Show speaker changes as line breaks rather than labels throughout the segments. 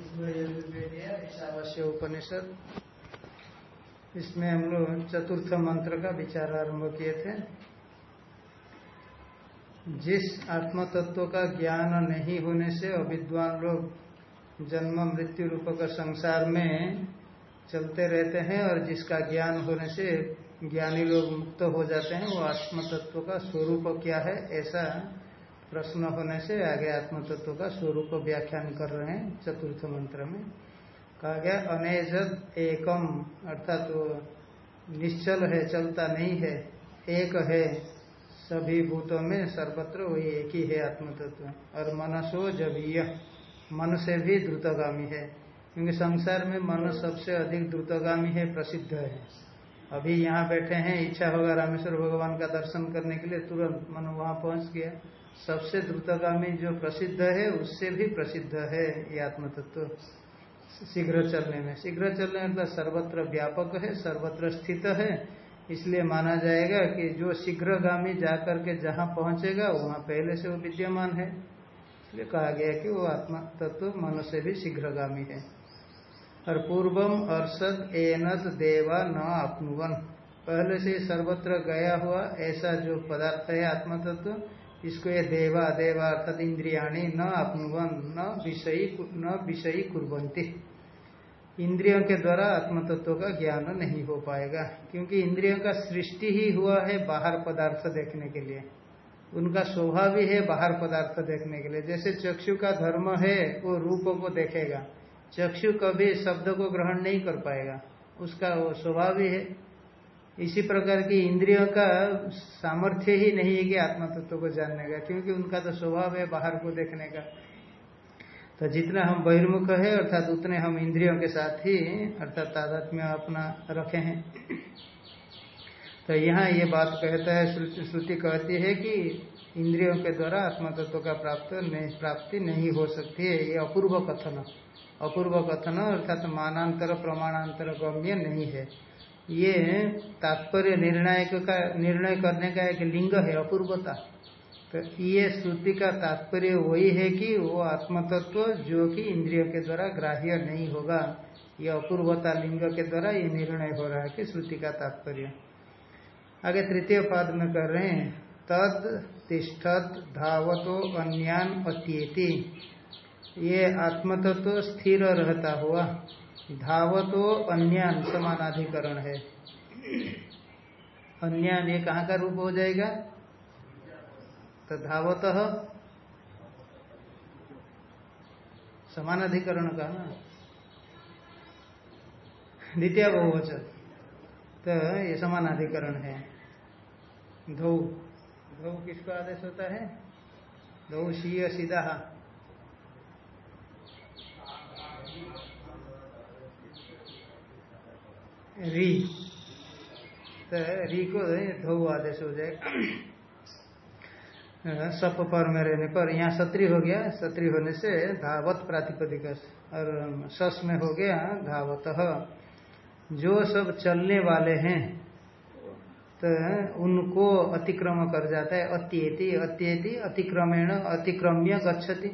ईशावास्य उपनिषद। इसमें हम लोग चतुर्थ मंत्र का विचार आरंभ किए थे। जिस आत्म तत्व का ज्ञान नहीं होने से अविद्वान लोग जन्म, मृत्यु रूप का संसार में चलते रहते हैं और जिसका ज्ञान होने से ज्ञानी लोग मुक्त हो जाते हैं, वो आत्म तत्व का स्वरूप क्या है, ऐसा प्रश्न होने से आगे आत्म तत्व का स्वरूप व्याख्यान कर रहे हैं, चतुर्थ मंत्र में। कहा गया, अनेजद एकम, अर्थात तो निश्चल है, चलता नहीं है, एक है, सभी भूतों में सर्वत्र वही एक ही है आत्म तत्व और मनसो जवीय, मन से भी द्रुतगामी है, क्योंकि संसार में मन सबसे अधिक द्रुतगामी है, प्रसिद्ध है। अभी यहाँ बैठे हैं, इच्छा होगा रामेश्वर भगवान का दर्शन करने के लिए, तुरंत मन वहाँ पहुँच गया। सबसे द्रुतगामी जो प्रसिद्ध है, उससे भी प्रसिद्ध है ये आत्म तत्व शीघ्र चलने में। शीघ्र चलने मतलब सर्वत्र व्यापक है, सर्वत्र स्थित है। इसलिए माना जाएगा कि जो शीघ्रगामी जाकर के जहाँ पहुंचेगा, वहाँ पहले से वो विद्यमान है। इसलिए कहा गया कि वो आत्मा तत्व मन से भी शीघ्रगामी है। और पूर्वम अर्षद एनद देवा न अपनुवन पहले से सर्वत्र गया हुआ ऐसा जो पदार्थ है आत्म तत्व इसको ये देवा देवा अर्थात इंद्रियाणी न अपनुवन न विषयी न विषयी कुरबंती इंद्रियों के द्वारा आत्म तत्व का ज्ञान नहीं हो पाएगा, क्योंकि इंद्रियों का सृष्टि ही हुआ है बाहर पदार्थ देखने के लिए। उनका स्वभाव ही है बाहर पदार्थ देखने के लिए। जैसे चक्षु का धर्म है, वो रूपों को देखेगा। चक्षु कभी शब्द को ग्रहण नहीं कर पाएगा। उसका वो स्वभाव ही है इसी प्रकार की इंद्रियों का सामर्थ्य ही नहीं है कि आत्मा तत्व को जानने का, क्योंकि उनका तो स्वभाव है बाहर को देखने का। तो जितना हम बहिर्मुख है, अर्थात उतने हम इंद्रियों के साथ ही, अर्थात तादात्म्य अपना रखे हैं। तो यहाँ ये बात कहता है, श्रुति कहती है कि इंद्रियों के द्वारा आत्मा तत्व का प्राप्त नहीं, प्राप्ति नहीं हो सकती है, ये अपूर्व कथन। अपूर्व कथन, अर्थात मानांतर, प्रमाणांतर गम्य नहीं है। ये तात्पर्य निर्णायक का निर्णय करने का एक लिंग है, अपूर्वता। तो ये श्रुति का तात्पर्य वही है कि वो आत्मतत्व जो कि इंद्रियों के द्वारा ग्राह्य नहीं होगा, ये अपूर्वता लिंग के द्वारा ये निर्णय हो रहा है कि श्रुति का तात्पर्य। आगे तृतीय पाद में कर रहे हैं, तद तिष्ठत धावतो अन्यान अत्येति ये आत्मतत्व स्थिर रहता हुआ धावतो अन्यान समानाधिकरण है। अन्यान ये कहाँ का रूप हो जाएगा? तो धावत समानाधिकरण का ना। द्वितीय बहुवचन। तो ये समानाधिकरण है। धो। धो किसका आदेश होता है? धो शीय सीधा री। तो री को धो आदेश हो जाएगा सप पर में रहने पर यहाँ सत्री हो गया। सत्री होने से धावत प्रातिपदिक और सस में हो गया धावत। जो सब चलने वाले हैं तो उनको अतिक्रम कर जाता है। अत्येति अत्येति, अतिक्रमेण, अतिक्रम्य गच्छति।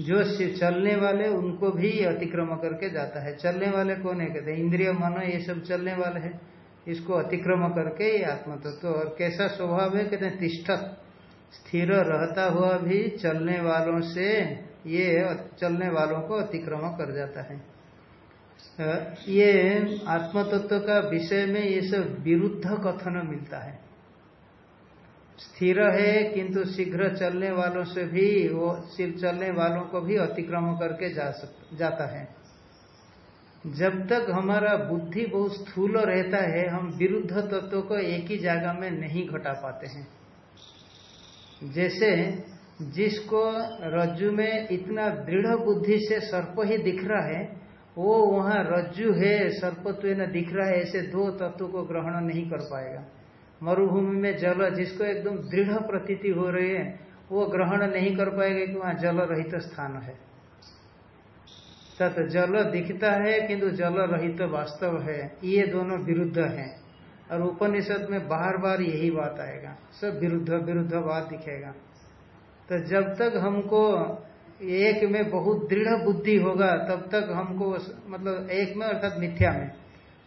जो चलने वाले उनको भी अतिक्रम करके जाता है। चलने वाले कौन है? कहते हैं इंद्रिय मनो ये सब चलने वाले हैं। इसको अतिक्रम करके ये आत्म तत्व तो, और कैसा स्वभाव है? कहते हैं तिष्ठ। स्थिर रहता हुआ भी चलने वालों से ये चलने वालों को अतिक्रम कर जाता है। ये आत्मतत्व का विषय में ये सब विरुद्ध कथन मिलता है। स्थिर है किंतु शीघ्र चलने वालों से भी वो चलने वालों को भी अतिक्रम करके जा सक, जाता है। जब तक हमारा बुद्धि बहुत स्थूल रहता है हम विरुद्ध तत्व को एक ही जगह में नहीं घटा पाते हैं। जैसे जिसको रज्जु में इतना दृढ़ बुद्धि से सर्प ही दिख रहा है वो वहाँ रज्जु है सर्पत्व न दिख रहा है ऐसे दो तत्व को ग्रहण नहीं कर पाएगा। मरुभूमि में जल जिसको एकदम दृढ़ प्रतीति हो रही है, वो ग्रहण नहीं कर पाएगा कि वहाँ जल रहित स्थान है। तत् जल दिखता है किंतु जल रहित वास्तव है, ये दोनों विरुद्ध हैं। और उपनिषद में बार बार यही बात आएगा, सब विरुद्ध विरुद्ध बात दिखेगा। तो जब तक हमको एक में बहुत दृढ़ बुद्धि होगा, तब तक हमको मतलब एक में अर्थात मिथ्या में।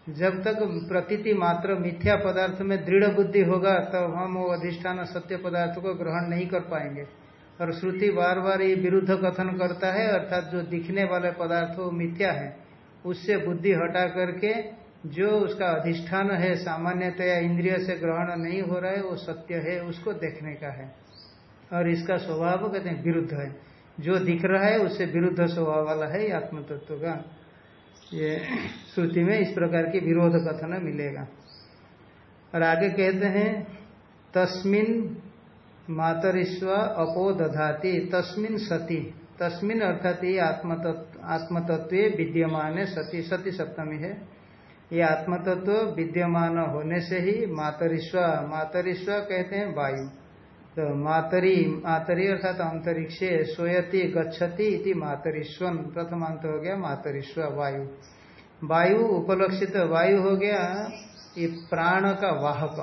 जब तक प्रतीति मात्र मिथ्या पदार्थ में दृढ़ बुद्धि होगा, तब हम वो अधिष्ठान सत्य पदार्थ को ग्रहण नहीं कर पाएँगे। और श्रुति बार बार ये विरुद्ध कथन करता है, अर्थात जो दिखने वाले पदार्थ वो मिथ्या है, उससे बुद्धि हटा करके जो उसका अधिष्ठान है, सामान्यतया इंद्रिय से ग्रहण नहीं हो रहा है, वो सत्य है, उसको देखने का है। और इसका स्वभाव कहते हैं विरुद्ध है। जो दिख रहा है, उससे विरुद्ध स्वभाव वाला है आत्म तत्व का। ये श्रुति में इस प्रकार की विरोध कथन मिलेगा। और आगे कहते हैं, तस्मिन मातरिश्व अपो दधाती, तस्मिन सती, तस्मिन अर्थात ये आत्मतत्व विद्यमान सती सती सप्तमी है। ये आत्मतत्व विद्यमान होने से ही मातरिश्व मातरिश्व कहते हैं वायु। तो मातरी मातरी अर्थात अंतरिक्ष सोयति गच्छति इति मातरिश्वन प्रथमांत हो गया मातरिश्व वायु। वायु उपलक्षित, वायु हो गया ये प्राण का वाहक।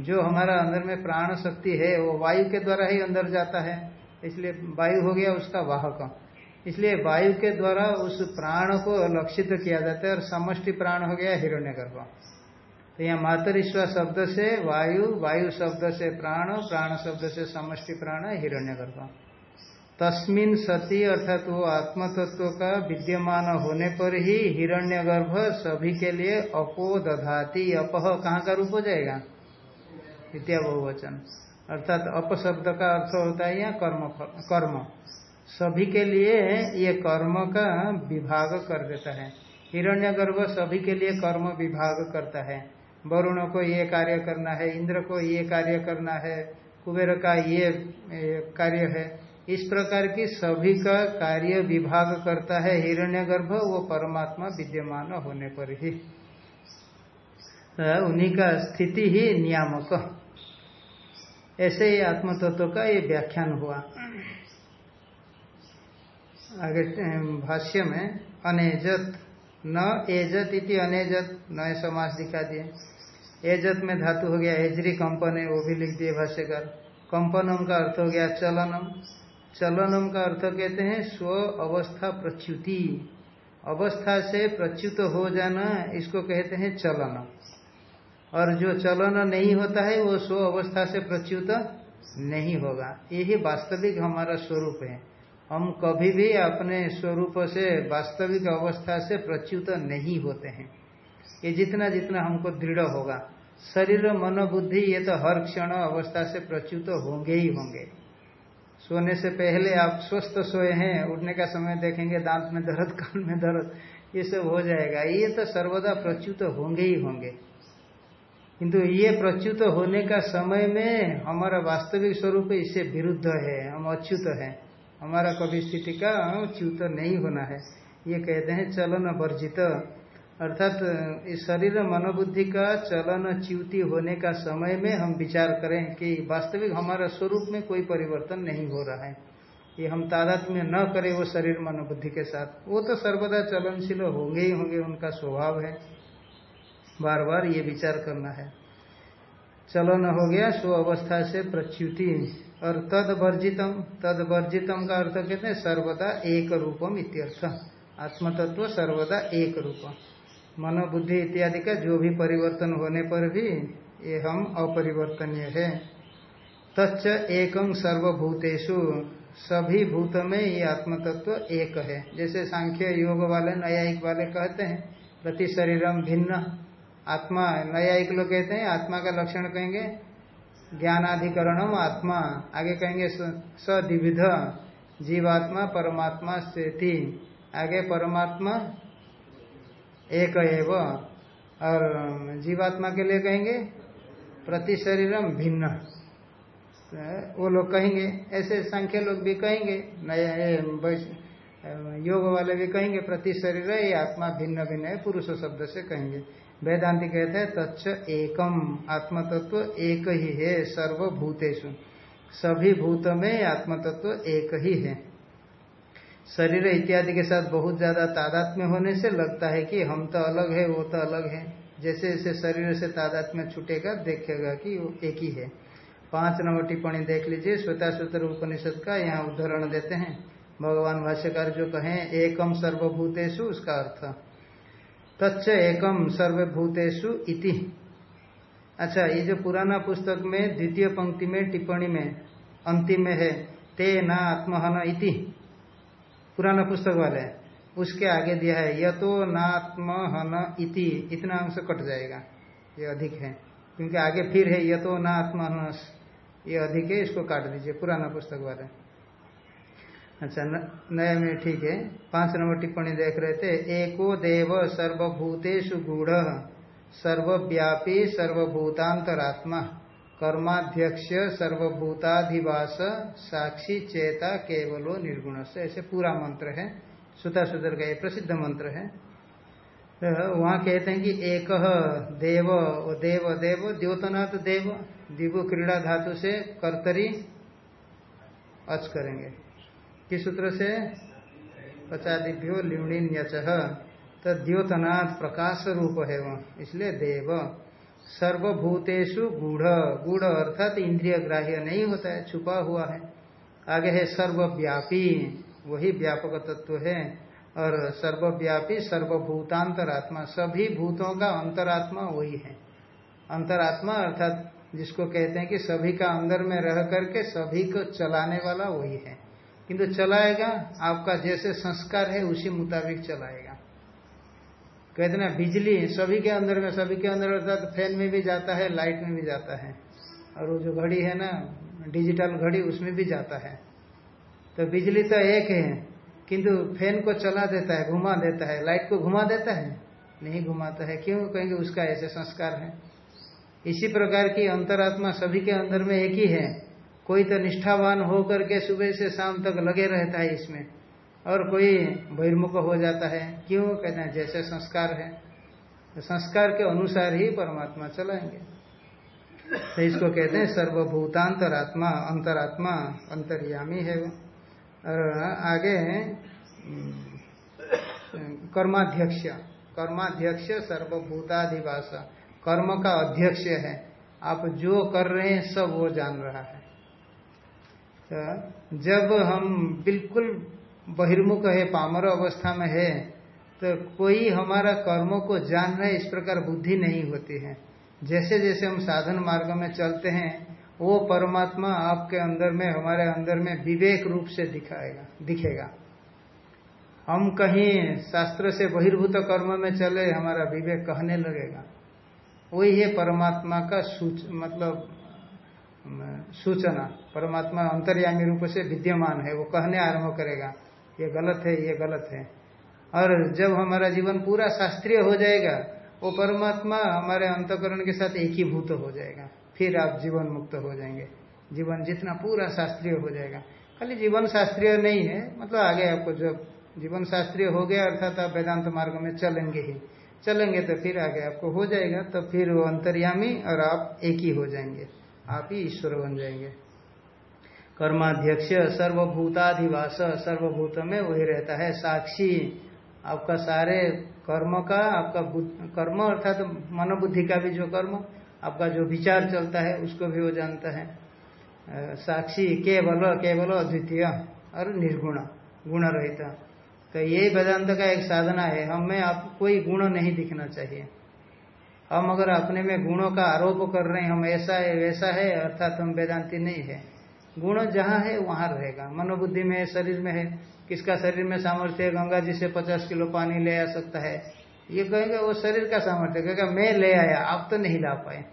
जो हमारा अंदर में प्राण शक्ति है, वो वायु के द्वारा ही अंदर जाता है, इसलिए वायु हो गया उसका वाहक। इसलिए वायु के द्वारा उस प्राण को लक्षित किया जाता है और समष्टि प्राण हो गया हिरण्यगर्भ। तो यहाँ मातरिश्वा शब्द से वायु वायु शब्द से प्राण प्राण शब्द से समष्टि प्राण, हिरण्यगर्भ। तस्मिन सती अर्थात वो आत्म तत्व का विद्यमान होने पर ही हिरण्यगर्भ सभी के लिए अपो दधाती अपह कहाँ का रूप हो जाएगा? विद्या बहुवचन अर्थात अपशब्द का अर्थ होता है यहाँ कर्म कर्म। सभी के लिए ये कर्म का विभाग कर देता है। हिरण्यगर्भ सभी के लिए कर्म विभाग करता है। वरुणों को ये कार्य करना है, इंद्र को ये कार्य करना है, कुबेर का ये कार्य है। इस प्रकार की सभी का कार्य विभाग करता है हिरण्यगर्भ, वो परमात्मा विद्यमान होने पर ही। उन्हीं का स्थिति ही नियामक। ऐसे ही आत्म तत्व का ये व्याख्यान हुआ। आगे भाष्य में, अनेजत न एजत इति अनेजत नए समाज दिखा दिए। एजत में धातु हो गया, एजरी कंपन है, वो भी लिख दिए भाष्यकार। कंपनम का अर्थ हो गया चलनम। चलनम का अर्थ कहते हैं स्व अवस्था प्रच्युति। अवस्था से प्रच्युत हो जाना, इसको कहते हैं चलन और जो चलन नहीं होता है, वो स्व अवस्था से प्रच्युत नहीं होगा। यही वास्तविक हमारा स्वरूप है। हम कभी भी अपने स्वरूप से, वास्तविक अवस्था से प्रच्युत नहीं होते हैं। ये जितना जितना हमको दृढ़ होगा। शरीर, मन, बुद्धि, ये तो हर क्षण अवस्था से प्रच्युत होंगे ही होंगे। सोने से पहले आप स्वस्थ सोए हैं, उठने का समय देखेंगे, दांत में दर्द, कान में दर्द, ये सब हो जाएगा। ये तो सर्वदा प्रच्युत होंगे ही होंगे। किंतु ये प्रच्युत होने का समय में हमारा वास्तविक स्वरूप इससे विरुद्ध है, हम अच्युत है। हमारा कभी स्थिति का च्युत नहीं होना है। ये कहते हैं चलन वर्जित। अर्थात, इस शरीर मनोबुद्धि का चलन च्युति होने का समय में हम विचार करें कि वास्तविक हमारा स्वरूप में कोई परिवर्तन नहीं हो रहा है। ये हम तादात में न करें वो शरीर मनोबुद्धि के साथ। वो तो सर्वदा चलनशील होंगे ही होंगे, उनका स्वभाव है। बार बार ये विचार करना है। चलन हो गया, स्व अवस्था से प्रच्युति। और तद वर्जितम तद वर्जितम का अर्थ कहते हैं सर्वदा एक रूपम इत्यर्थ। आत्मतत्व सर्वदा एक रूपम। मनोबुद्धि इत्यादि का जो भी परिवर्तन होने पर भी ये हम अपरिवर्तनीय है। तच्च एकम सर्वभूतेषु, सभी भूत में ये आत्मतत्व एक है। जैसे सांख्य योग वाले, न्यायिक वाले कहते हैं, प्रति शरीरम भिन्न। आत्मा, न्यायिक लोग कहते हैं, आत्मा का लक्षण कहेंगे ज्ञानाधिकरणम आत्मा। आगे कहेंगे सदिविध, जीवात्मा, परमात्मा स्थिति आगे परमात्मा, एक एव। और, जीवात्मा के लिए कहेंगे, प्रति शरीरम भिन्न। वो लोग कहेंगे, ऐसे संख्य लोग भी कहेंगे नए योग वाले भी कहेंगे, प्रति शरीर ये आत्मा भिन्न भिन्न है, पुरुष शब्द से कहेंगे। वेदांति कहते हैं, तच्च एकम आत्म तत्व एक ही है, सर्वभूतेषु। सभी भूत में आत्म तत्व एक ही है। शरीर इत्यादि के साथ बहुत ज़्यादा तादात्म्य होने से लगता है कि हम तो अलग है, वो तो अलग है। जैसे जैसे शरीर से तादात्म्य छूटेगा, देखेगा कि वो एक ही है। पाँच नंबर टिप्पणी देख लीजिए श्वेता सूत्र उपनिषद का यहाँ उदाहरण देते हैं। भगवान भाष्यकार जो कहें, एकम सर्वभूतेशु उसका अर्थ तच्च एकम सर्वभूतेषु इति। अच्छा ये जो पुराना पुस्तक में, द्वितीय पंक्ति में, टिप्पणी में, अंतिम में है, ते न आत्महन इति। पुराना पुस्तक वाले, उसके आगे दिया है यह तो नात्महन इति। इतना अंश कट जाएगा, ये अधिक है। क्योंकि आगे फिर है यह तो न आत्महन ये अधिक है, इसको काट दीजिए, पुराना पुस्तक वाले। अच्छा नया में ठीक है। पाँच नंबर टिप्पणी देख रहे थे, एको देव सर्वभूतेषु गूढ़, सर्वव्यापी सर्वभूतांतरात्मा, कर्माध्यक्ष सर्वभूताधिवास, साक्षी चेता केवलो निर्गुण से ऐसे पूरा मंत्र है सुता सुधर का ये प्रसिद्ध मंत्र है। तो वहाँ कहते हैं कि एक देव देव देव, द्योतनाथ देव दिवु क्रीड़ा धातु से कर्तरी अच करेंगे। किस सूत्र से? पचादिभ्यो लिवणीन तो द्योतनाथ प्रकाश रूप है वह इसलिए देव। सर्वभूतेषु गूढ़। गूढ़ अर्थात इंद्रिय ग्राह्य नहीं होता है, छुपा हुआ है। आगे है सर्वव्यापी, वही व्यापक तत्व है। और सर्वव्यापी, सर्वभूतांतरात्मा, सभी भूतों का अंतरात्मा वही है। अंतरात्मा अर्थात जिसको कहते हैं कि सभी का अंदर में रह करके सभी को चलाने वाला वही है। किंतु चलाएगा, आपका जैसे संस्कार है, उसी मुताबिक चलाएगा। कहते ना, बिजली सभी के अंदर में, सभी के अंदर अर्थात फ़ैन में भी जाता है, लाइट में भी जाता है। और वो जो घड़ी है ना, डिजिटल घड़ी, उसमें भी जाता है। तो बिजली तो एक है, किंतु फ़ैन को चला देता है, घुमा देता है। लाइट को घुमा देता है? नहीं घुमाता है। क्यों? कहेंगे उसका ऐसे संस्कार है। इसी प्रकार की अंतरात्मा सभी के अंदर में एक ही है। कोई तो निष्ठावान होकर के सुबह से शाम तक लगे रहता है इसमें, और कोई बहिर्मुख हो जाता है। क्यों? कहते हैं, जैसे संस्कार है। तो संस्कार के अनुसार ही परमात्मा चलाएँगे। तो इसको कहते हैं, सर्वभूतांतरात्मा, अंतरात्मा, अंतर्यामी है और आगे कर्माध्यक्ष। कर्माध्यक्ष सर्वभूताधिवास। कर्म का अध्यक्ष है। आप जो कर रहे हैं, सब वो जान रहा है। तो जब हम बिल्कुल बहिर्मुख है, पामर अवस्था में है तो कोई हमारा कर्मों को जान रहे, इस प्रकार बुद्धि नहीं होती है। जैसे जैसे हम साधन मार्ग में चलते हैं, वो परमात्मा आपके अंदर में, हमारे अंदर में विवेक रूप से दिखाएगा, दिखेगा। हम कहीं शास्त्र से बहिर्भूत कर्म में चले, हमारा विवेक कहने लगेगा। वही है परमात्मा का सूच मतलब सूचना, परमात्मा अंतर्यामी रूप से विद्यमान है, वो कहने आरंभ करेगा, ये गलत है, ये गलत है। और जब हमारा जीवन पूरा शास्त्रीय हो जाएगा, वो परमात्मा हमारे अंतकरण के साथ एक ही भूत हो जाएगा, फिर आप जीवन मुक्त हो जाएँगे। जीवन जितना पूरा शास्त्रीय हो जाएगा। खाली जीवन शास्त्रीय नहीं है मतलब आगे आपको जब जीवन शास्त्रीय हो गया, अर्थात आप वेदांत मार्ग में चलेंगे ही, चलेंगे तो फिर आगे आपको हो जाएगा तो फिर वो अंतर्यामी और आप एक ही हो जाएँगे। आप ही ईश्वर बन जाएँगे। कर्माध्यक्ष, सर्वभूताधिवास सर्वभूत में वही रहता है, साक्षी। आपका सारे कर्म का, आपका कर्म अर्थात तो मनोबुद्धि का भी जो कर्म, आपका जो विचार चलता है, उसको भी वो जानता है। साक्षी केवल केवल अद्वितीय और निर्गुण गुण रहित तो ये वेदांत का एक साधना है, हमें आप, कोई गुण नहीं दिखना चाहिए। हम अगर अपने में गुणों का आरोप कर रहे हैं, हम ऐसा है, वैसा है, अर्थात हम वेदांति नहीं है। गुण जहाँ है, वहाँ रहेगा। मनोबुद्धि में, शरीर में है। किसका शरीर में सामर्थ्य है? गंगा जी से पचास किलो पानी ले आ सकता है। ये कहेंगे, वो शरीर का सामर्थ्य कहेगा, मैं ले आया, आप तो नहीं ला पाए।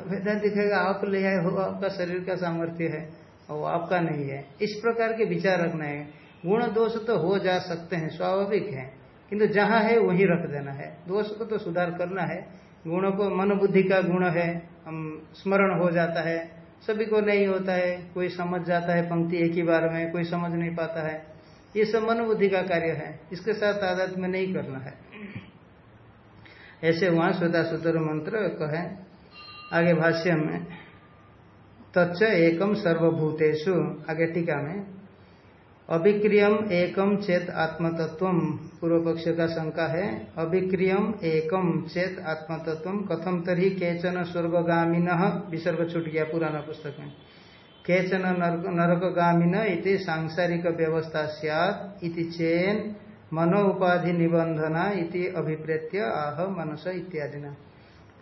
वेदांत दिखेगा आप ले आए हो, आपका शरीर का सामर्थ्य है, और आपका नहीं है। इस प्रकार के विचार रखना है। गुण दोष तो हो जा सकते हैं, स्वाभाविक है। किंतु जहाँ है, वहीं रख देना है। दोष को तो सुधार करना है। गुणों को मन बुद्धि का गुण है, हम स्मरण हो जाता है, सभी को नहीं होता है, कोई समझ जाता है पंक्ति एक ही बार में, कोई समझ नहीं पाता है। ये सब मनोबुद्धि का कार्य है, इसके साथ आदत में नहीं करना है। ऐसे वहाँ श्वेता सूत्र मंत्र कहे, आगे भाष्य में, तच्च एकम सर्वभूतेषु, आगे टीका में अभिक्रियम एकम चेत आत्मतत्व पूर्व पक्ष का शंका है। अभिक्रियम एकम चेत आत्मतत्व कथम तरी केचन स्वर्गामीन विसर्ग छूट गया पुराना पुस्तक में। केचन नरकगामीन इति सांसारिक व्यवस्था इति चेन मनो उपाधि निबंधना इति अभिप्रेत्य आह मनस इत्यादि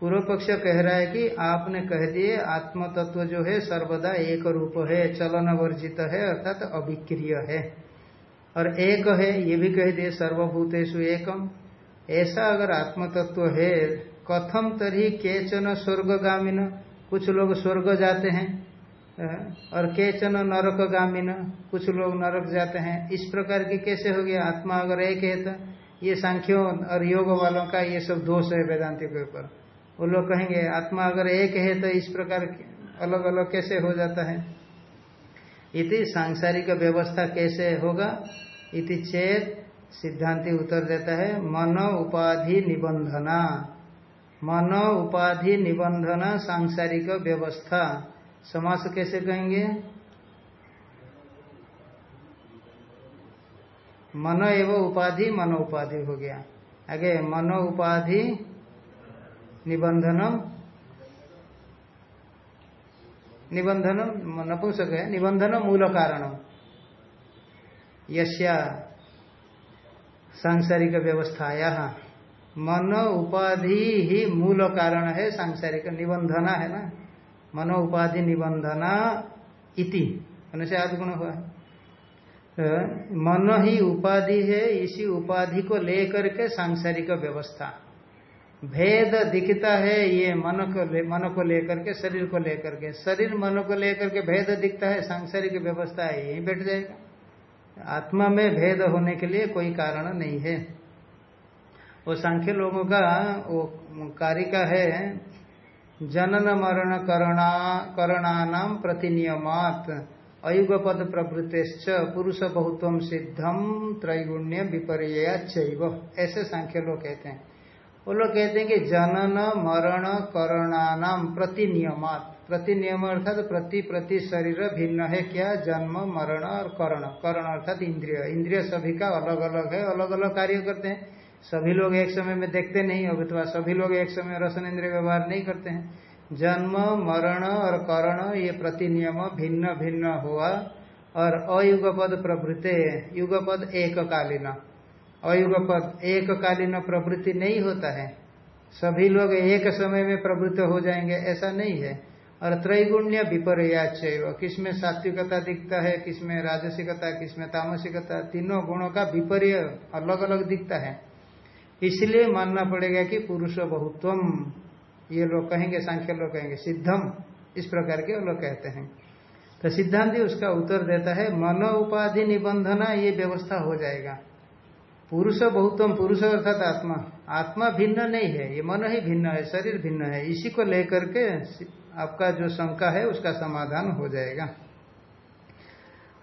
पूर्व पक्ष कह रहा है कि आपने कह दिए आत्म तत्व जो है सर्वदा एक रूप है, चलन वर्जित है, अर्थात अभिक्रिय है। और एक है, ये भी कह दिए, सर्वभूतेषु एकम ऐसा अगर आत्म तत्व है, कथम तरी के केचन स्वर्गामीन कुछ लोग स्वर्ग जाते हैं और केचन नरक गामीन कुछ लोग नरक जाते हैं। इस प्रकार की कैसे हो गया? आत्मा अगर एक है तो ये सांख्यों और योग वालों का ये सब दोष है वेदांति के ऊपर। वो लोग कहेंगे, आत्मा अगर एक है तो इस प्रकार अलग अलग कैसे हो जाता है? इति सांसारिक व्यवस्था कैसे होगा? इति चेत सिद्धांति उत्तर देता है, मन उपाधि निबंधना। मन उपाधि निबंधना सांसारिक व्यवस्था। समास कैसे कहेंगे? मन एवं उपाधि, मन उपाधि हो गया। आगे, मन उपाधि निबंधनम। निबंधनम, नपुंसक है। निबंधन मूल कारण यश्या सांसारिक व्यवस्थाया। मन उपाधि ही मूल कारण है, सांसारिक निबंधना है ना? मनो उपाधि निबंधना इति। से आदगुण हुआ। तो मन ही उपाधि है, इसी उपाधि को लेकर के सांसारिक व्यवस्था। भेद दिखता है ये मन को मन को लेकर के, शरीर को लेकर के। शरीर मन को लेकर के भेद दिखता है, सांसारिक व्यवस्था है यही बैठ जाएगा। आत्मा में भेद होने के लिए कोई कारण नहीं है। वो सांख्य लोगों का, वो कारिका है, जनन मरण करणा करणानाम प्रतिनियमात। अयुगपद प्रवृत्त पुरुष बहुत्व सिद्धम त्रैगुण्य विपर्य ऐसे सांख्य लोग कहते हैं। वो लोग कहते हैं कि जनन, मरण, करणानाम प्रति नियमात प्रति नियम अर्थात प्रति प्रति शरीर भिन्न है क्या? जन्म, मरण और करण। करण अर्थात इंद्रिय। इंद्रिय सभी का अलग अलग है अलग अलग कार्य करते हैं। सभी लोग एक समय में देखते नहीं अथवा सभी लोग एक समय रसन इंद्रिय व्यवहार नहीं करते हैं। जन्म, मरण और करण, ये प्रति नियम भिन्न भिन्न हुआ और अयुगपद प्रभृते, युगपद एक कालीन अयुगपद एक कालीन प्रवृत्ति नहीं होता है। सभी लोग एक समय में प्रवृत्त हो जाएँगे, ऐसा नहीं है। और त्रैगुण्य विपर्याच किसमें सात्विकता दिखता है, किसमें राजसिकता, किसमें तामसिकता, तीनों गुणों का विपर्य अलग अलग दिखता है। इसलिए मानना पड़ेगा कि पुरुष बहुत्वम, ये लोग कहेंगे, सांख्य लोग कहेंगे, सिद्धम, इस प्रकार के लोग कहते हैं। तो सिद्धांत उसका उत्तर देता है, मनो उपाधि निबंधना ये व्यवस्था हो जाएगा। पुरुष बहुतम पुरुष अर्थात आत्मा। आत्मा भिन्न नहीं है, ये मन ही भिन्न है, शरीर भिन्न है। इसी को लेकर के आपका जो शंका है, उसका समाधान हो जाएगा।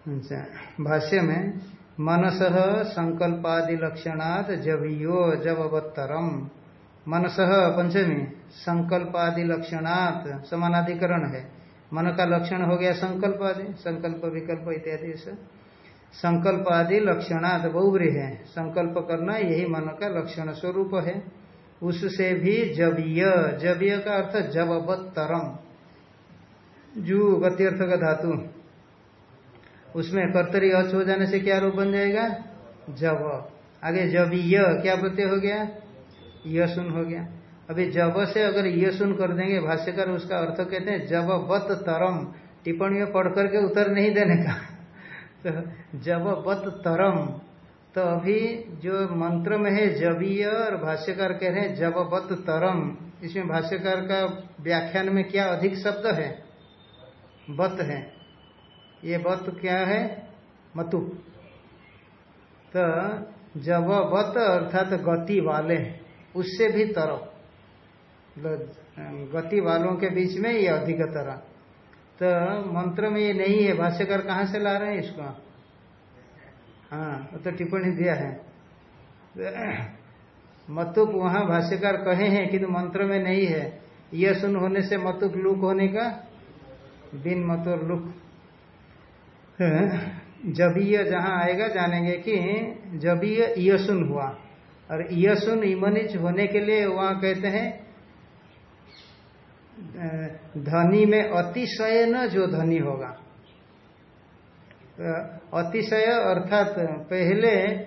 अच्छा भाष्य में, मनस संकल्पादि लक्षणात् जवियो जवत्तरम मनस, पंचमी संकल्पादि लक्षणात् समानाधिकरण है। मन का लक्षण हो गया संकल्प आदि संकल्प विकल्प इत्यादि संकल्प आदि लक्षणाद बहुब्री है। संकल्प करना यही मन का लक्षण स्वरूप है। उससे भी जबीय जबीय का अर्थ जबतरम जू गत्यर्थ का धातु। उसमें कर्तरी अच हो जाने से क्या रूप बन जाएगा? जब आगे जब जबीय क्या प्रत्यय हो गया? यशुन हो गया। अभी जब से अगर यशुन कर देंगे भाष्यकर, उसका अर्थ कहते हैं जब बत तरम टिप्पणियों पढ़ करके उत्तर नहीं देने का। तो जब बत तरम तो अभी जो मंत्र में है जबीय और भाष्यकार कह रहे हैं जब बत तरम इसमें भाष्यकार का व्याख्यान में क्या अधिक शब्द है? बत है। ये बत क्या है? मतु। तो जब बत अर्थात गति वाले उससे भी तरफ़ गति वालों के बीच में ये अधिक तरह तो मंत्र में ये नहीं है, भाष्यकार कहाँ से ला रहे हैं इसको? हाँ वो तो टिप्पणी दिया है। तो मतुक वहाँ भाष्यकार कहे हैं किंतु तो मंत्र में नहीं है। यह सुन होने से मतुक लुक होने का बिन मतुर लुक। जबीय जहाँ आएगा जानेंगे कि जबीय यशुन हुआ। और यशुन इमनिच होने के लिए वहाँ कहते हैं धनी में अतिशय न जो धनी होगा। अतिशय अर्थात पहले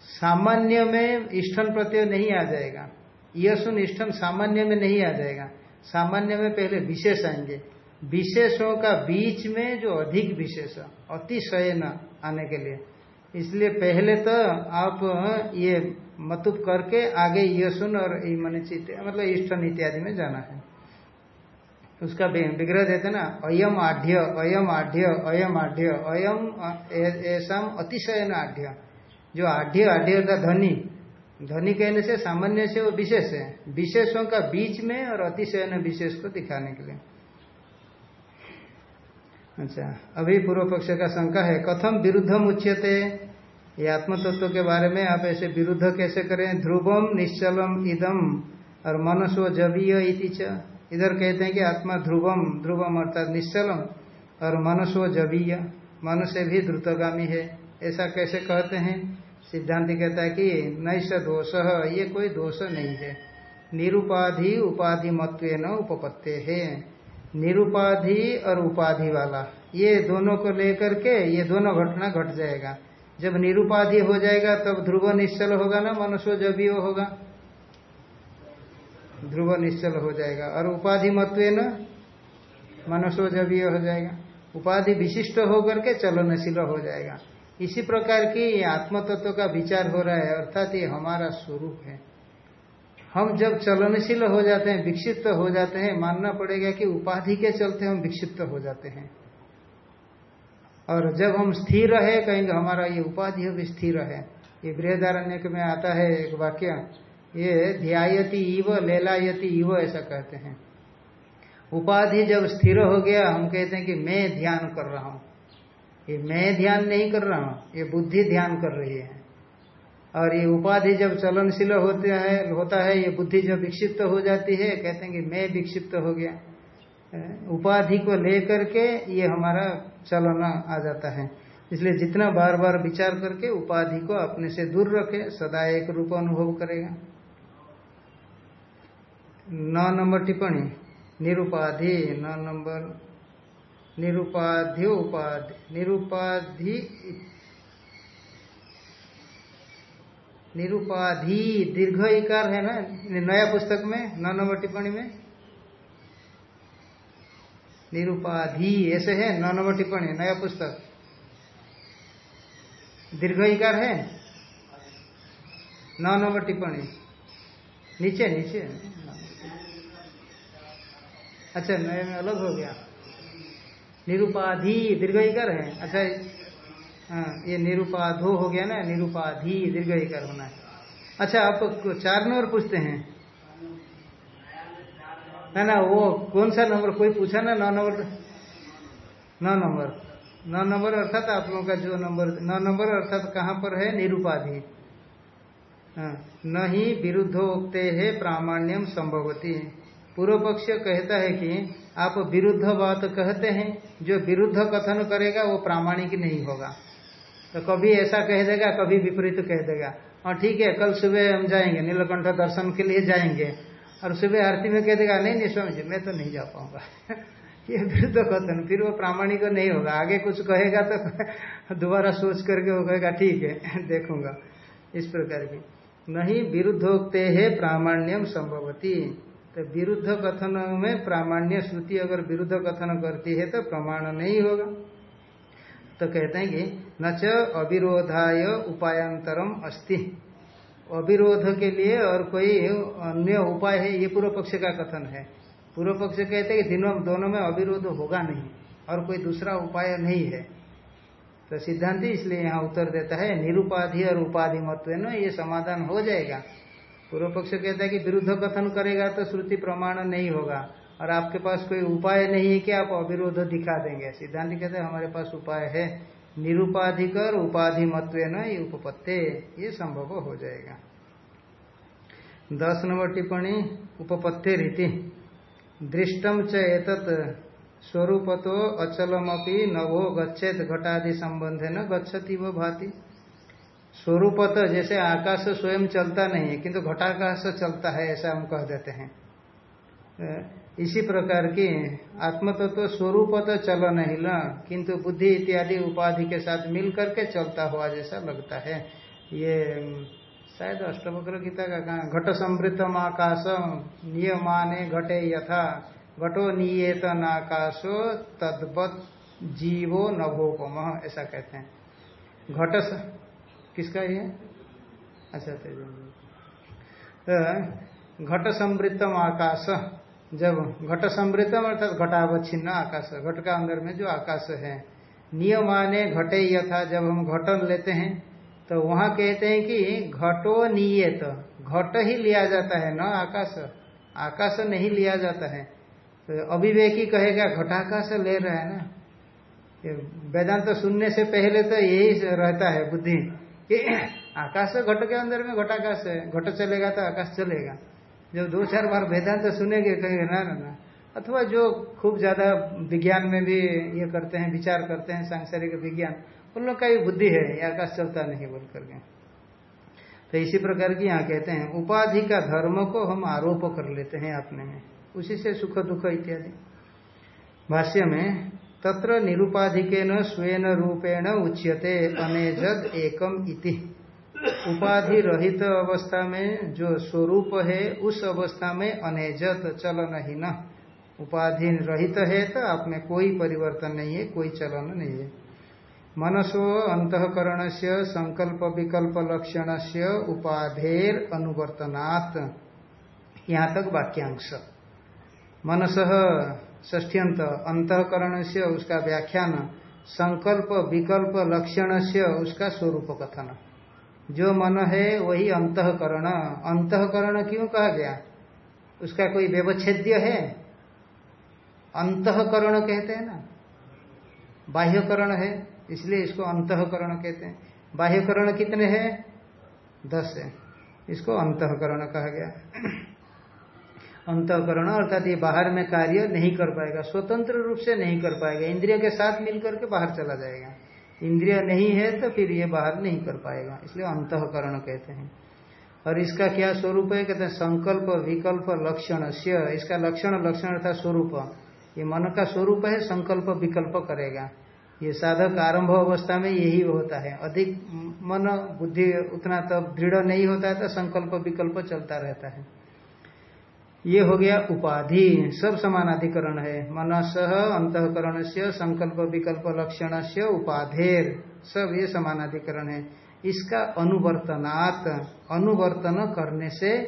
सामान्य में इष्टन प्रत्यय नहीं आ जाएगा। यशुन इष्टन सामान्य में नहीं आ जाएगा। सामान्य में पहले विशेष आएँगे। विशेषों का बीच में जो अधिक विशेष, अतिशय न आने के लिए। इसलिए पहले तो आप ये मतुप करके आगे यशुन और मनुचित मतलब इष्टन इत्यादि में जाना है। उसका विग्रह देते ना, अयम आढ़ अयम आढ़ अयम आढ़ अयम ऐसा अतिशयन आढ़ जो आढ़ आढ़ का धनी धनी कहने से सामान्य से वो विशेष है। विशेषों का बीच में और अतिशयन विशेष को दिखाने के लिए। अच्छा अभी पूर्व पक्ष का शंका है, कथम विरुद्ध मुच्यते ये आत्म तत्व के बारे में आप ऐसे विरुद्ध कैसे करें? ध्रुवम निश्चलम इदम, और मनसो जवीय इति इधर कहते हैं कि आत्मा ध्रुवम ध्रुवम अर्थात निश्चलम, और मनसो जवीय मन से भी द्रुतगामी है। ऐसा कैसे कहते हैं? सिद्धांत कहता है कि नैश दोष, ये कोई दोष नहीं है। निरुपाधि उपाधि मत्व न उपपत्ते है। निरुपाधि और उपाधि वाला, ये दोनों को लेकर के ये दोनों घटना घट जाएगा। जब निरुपाधि हो जाएगा, तब ध्रुव निश्चल होगा ना, मनुष्य जब ही होगा। ध्रुव निश्चल हो जाएगा। और उपाधि मत्व न? मनुष्य जब हो जाएगा। उपाधि विशिष्ट होकर के चलनशील हो जाएगा। इसी प्रकार की आत्म तत्व का विचार हो रहा है, अर्थात ये हमारा स्वरूप है। हम जब चलनशील हो जाते हैं, विक्षिप्त हो जाते हैं, मानना पड़ेगा कि उपाधि के चलते हम विक्षिप्त हो जाते हैं। और जब हम स्थिर है कहेंगे, हमारा ये उपाधि भी स्थिर है। ये बृहदारण्य में आता है एक वाक्य। ये ध्यायति इव लेलायति इव ऐसा कहते हैं। उपाधि जब स्थिर हो गया, हम कहते हैं कि मैं ध्यान कर रहा हूँ। ये मैं ध्यान नहीं कर रहा हूँ, ये बुद्धि ध्यान कर रही है। और ये उपाधि जब चलनशील होते है, होता है, ये बुद्धि जब विक्षिप्त हो जाती है, कहते हैं कि मैं विक्षिप्त हो गया। उपाधि को लेकर के ये हमारा चलन आ जाता है। इसलिए जितना बार बार विचार करके उपाधि को अपने से दूर रखे, सदा एक रूप अनुभव करेगा। नौ नंबर टिप्पणी, निरुपाधि, नौ नंबर निरुपाधि उपाधि, निरुपाधि निरुपाधि दीर्घ इकार है ना? नया पुस्तक में, नौ नंबर टिप्पणी में? निरुपाधि, ऐसे है, नौ नंबर टिप्पणी, नया पुस्तक। दीर्घ इकार है? नौ नंबर टिप्पणी। नीचे नीचे। अच्छा नए में अलग हो गया। निरुपाधि दीर्घ इकार है। अच्छा हाँ ये निरुपाधो हो गया ना, निरुपाधि दीर्घ कर होना है। अच्छा आप चार नंबर पूछते हैं। ना ना, वो कौन सा नंबर? कोई पूछा ना, नौ नंबर? नौ नंबर। नौ नंबर अर्थात आप लोगों का जो नंबर, नौ नंबर अर्थात कहाँ पर है? निरुपाधि। न ही विरुद्धोक्ते है प्रामाण्यम संभवती। पूर्व पक्ष कहता है कि आप विरुद्ध बात कहते हैं, जो विरुद्ध कथन करेगा वो प्रामाणिक नहीं होगा। तो कभी ऐसा कह देगा, कभी विपरीत कह देगा। और ठीक है, कल सुबह हम जाएँगे, नीलकंठ दर्शन के लिए जाएँगे। और सुबह आरती में कह देगा, नहीं नहीं स्वामी जी मैं तो नहीं जा पाऊँगा। ये विरुद्ध कथन, फिर वो प्रामाणिक नहीं होगा। आगे कुछ कहेगा तो दोबारा सोच करके वो कहेगा, ठीक है, देखूँगा। इस प्रकार की। नहीं विरुद्धोक्ते है प्रामाण्यम संभवती। तो विरुद्ध कथन में प्रामाण्य श्रुति अगर विरुद्ध कथन करती है तो प्रमाण नहीं होगा। तो कहते हैं कि न च अविरोधाय उपायांतरम अस्ति। अविरोध के लिए और कोई अन्य उपाय है, ये पूर्व पक्ष का कथन है। पूर्व पक्ष कहते हैं कि दिनों, दोनों में अविरोध होगा नहीं और कोई दूसरा उपाय नहीं है। तो सिद्धांति इसलिए यहाँ उत्तर देता है, निरुपाधि और उपाधि मत्व ये समाधान हो जाएगा। पूर्व पक्ष कहता है कि विरुद्ध कथन करेगा तो श्रुति प्रमाण नहीं होगा। और आपके पास कोई उपाय नहीं है कि आप अविरोध दिखा देंगे। सिद्धांत कहते हैं, हमारे पास उपाय है। निरुपाधिकर उपाधि मत्व ये उपपत्ते, ये संभव हो जाएगा। दस नंबर टिप्पणी, उपपत्ति रीति। दृष्टम च स्वरूप तो अचलमपी नवो गच्छेद घटादि संबंध न गच्छति वो भाती। स्वरूप तो जैसे आकाश स्वयं चलता नहीं है, किंतु घटाकाश चलता है, ऐसा हम कह देते हैं। इसी प्रकार की आत्मतत्व तो स्वरूप तो चल नहीं ना किंतु बुद्धि इत्यादि उपाधि के साथ मिल करके चलता हुआ जैसा लगता है। ये शायद अष्टवक्र गीता का कहा, घट समृद्धम आकाश नियमाने घटे यथा। घटो नियत नाकाशो तद्वत जीवो नभोपम ऐसा कहते हैं। घट किसका ये? अच्छा तो घट समृद्धम आकाश, जब घट समृतम अर्थात घटावच्छिन्न आकाश, घट का अंदर में जो आकाश है नियमाने घटे यथा, जब हम घटन लेते हैं तो वहाँ कहते हैं कि घटो नियत, घट ही लिया जाता है न आकाश आकाश नहीं लिया जाता है। तो अभिवेकी कहेगा घटाकाश ले रहा है ना? वेदांत तो सुनने से पहले तो यही रहता है बुद्धि कि आकाश घट के अंदर में घटाकाश है घट चलेगा तो आकाश चलेगा। जब दो चार बार वेदांत तो सुनेंगे, कहेंगे, ना ना अथवा जो खूब ज़्यादा विज्ञान में भी ये करते हैं, विचार करते हैं, सांसारिक विज्ञान, उन लोग का ही बुद्धि है, ये आकाश चलता नहीं बोल करके। तो इसी प्रकार की यहाँ कहते हैं, उपाधि का धर्म को हम आरोप कर लेते हैं अपने में। उसी से सुख दुख इत्यादि। भाष्य में, तत्र निरुपाधिक न स्वयं रूपेण उच्यते अनेजद एकम इति। उपाधि रहित अवस्था में जो स्वरूप है, उस अवस्था में अनेजत चलन ही न। उपाधि रहित है तो आप में कोई परिवर्तन नहीं है, कोई चलन नहीं है। मनसो अंतकरण से संकल्प विकल्प लक्षण से उपाधेर अनुवर्तनात्। यहाँ तक वाक्यांश। मनस ष्ठ्यंत अंतकरण से उसका व्याख्यान, संकल्प, विकल्प लक्षण से उसका स्वरूप कथन। जो मन है, वही अंतकरण। अंतकरण क्यों कहा गया? उसका कोई व्यवच्छेद्य है? अंतकरण कहते हैं ना। बाह्यकरण है, इसलिए इसको अंतकरण कहते हैं। बाह्यकरण कितने हैं? दस है। इसको अंतकरण कहा गया। अंतकरण, अर्थात ये बाहर में कार्य नहीं कर पाएगा, स्वतंत्र रूप से नहीं कर पाएगा, इंद्रिय के साथ मिलकर के बाहर चला जाएगा। इंद्रिय नहीं है तो फिर ये बाहर नहीं कर पाएगा, इसलिए अंतकरण कहते हैं। और इसका क्या स्वरूप है? कहते हैं संकल्प, विकल्प, लक्षण इसका लक्षण लक्षण अर्थात स्वरूप। ये मन का स्वरूप है, संकल्प, विकल्प करेगा। ये साधक आरंभ अवस्था में यही होता है। अधिक मन, बुद्धि उतना तब दृढ़ नहीं होता है तो संकल्प, विकल्प चलता रहता है। ये हो गया उपाधि। सब समानाधिकरण है। मनस अंतकरण से संकल्प विकल्प लक्षण से उपाधेर। सब ये समानाधिकरण है। इसका अनुवर्तनात्, अनुवर्तन करने से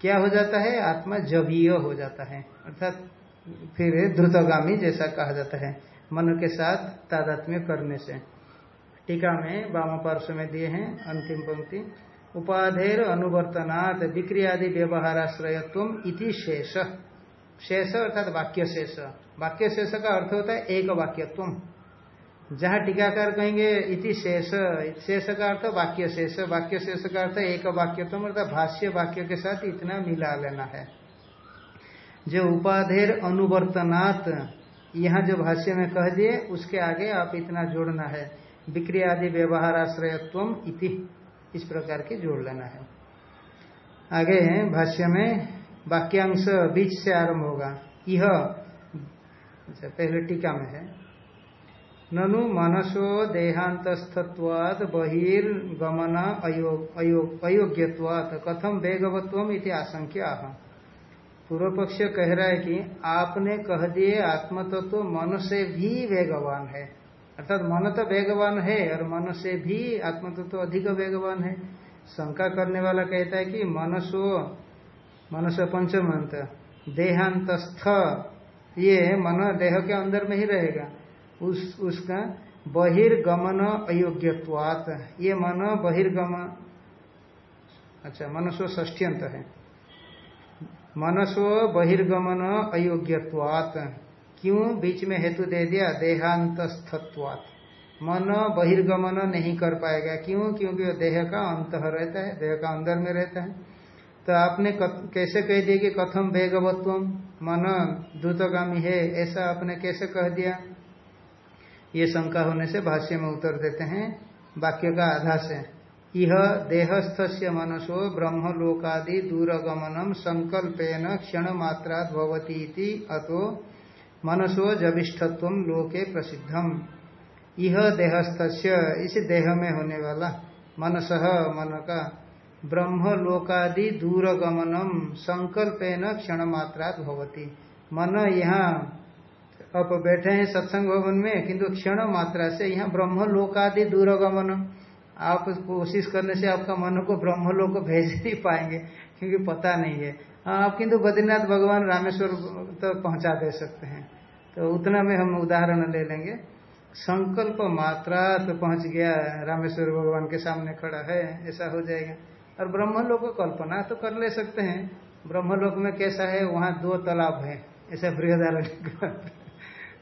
क्या हो जाता है? आत्मा जवीय हो जाता है। अर्थात फिर द्रुतगामी जैसा कहा जाता है। मन के साथ तादात्म्य करने से। टीका में वाम पार्श्व में दिए हैं अंतिम पंक्ति। उपाधेर अनुवर्तनात् विक्रिया आदि व्यवहाराश्रयत्व इति शेष। शेष अर्थात वाक्य शेष वाक्य शेष का अर्थ होता है एक वाक्यत्व जहाँ टीकाकार कहेंगे इति शेष शेष का अर्थ वाक्य शेष वाक्य शेष का अर्थ एक वाक्यत्व अर्थात भाष्य वाक्य के साथ इतना मिला लेना है। जो उपाधेर अनुवर्तनात्, यहाँ जो भाष्य में कह दिए, उसके आगे आप इतना जोड़ना है। बिक्री आदि व्यवहाराश्रयत्व इति। इस प्रकार के जोड़ लेना है। आगे भाष्य में, वाक्यांश बीच से आरंभ होगा। यह अच्छा पहले टीका में है। ननु मनसो देहांतस्थत्वाद बहिर्गमन अयोग्यवाद कथम वेगवत्व इति आशंक्या। पूर्व पक्ष कह रहा है कि आपने कह दिए आत्मतत्व तो मन से भी वेगवान है। अर्थात मन तो वेगवान है और मन से भी आत्म तत्व तो अधिक वेगवान है। शंका करने वाला कहता है कि मनसो मनसो पंचमंत, देहांतस्थ, ये मन देह के अंदर में ही रहेगा। उस, उसका बहिर्गमन अयोग्यवात ये मन बहिर्गमन अच्छा मनसो ष्ठ्यंत है। मनसो बहिर्गमन अयोग्यवात क्यों बीच में हेतु दे दिया? देहांतस्थत्वात। मन बहिर्गमन नहीं कर पाएगा। क्यों? क्योंकि देह का अंत रहता है, देह का अंदर में रहता है। तो आपने कैसे कह दिया कि कथम वेगवत्व मन द्रुतगामी है, ऐसा आपने कैसे कह दिया? ये शंका होने से भाष्य में उत्तर देते हैं। वाक्य का आधा से। यह देहस्थ से मनसो ब्रह्मलोकादि दूरगमनम संकल्पेन क्षण मात्रा भवती अतो मनसो जविष्ठत्व लोके प्रसिद्धम। यह देहस्थ इस देह में होने वाला मनस मन का ब्रह्मलोकादि दूरगमनम संकल्पेन क्षण मात्रा भवती। मन यहाँ आप बैठे हैं सत्संग भवन में, किंतु क्षण मात्रा से यहाँ ब्रह्मलोकादि दूरगमन। आप कोशिश करने से आपका मन को ब्रह्मलोक भेज नहीं पाएँगे, क्योंकि पता नहीं हाँ। आप किंतु बद्रीनाथ भगवान रामेश्वर तो पहुँचा दे सकते हैं। तो उतना में हम उदाहरण ले लेंगे। संकल्प मात्रा तो पहुँच गया, रामेश्वर भगवान के सामने खड़ा है, ऐसा हो जाएगा। और ब्रह्म ब्रह्मलोक कल्पना तो कर ले सकते हैं। ब्रह्मलोक में कैसा है, वहाँ दो तालाब है, ऐसा बृहदारण्य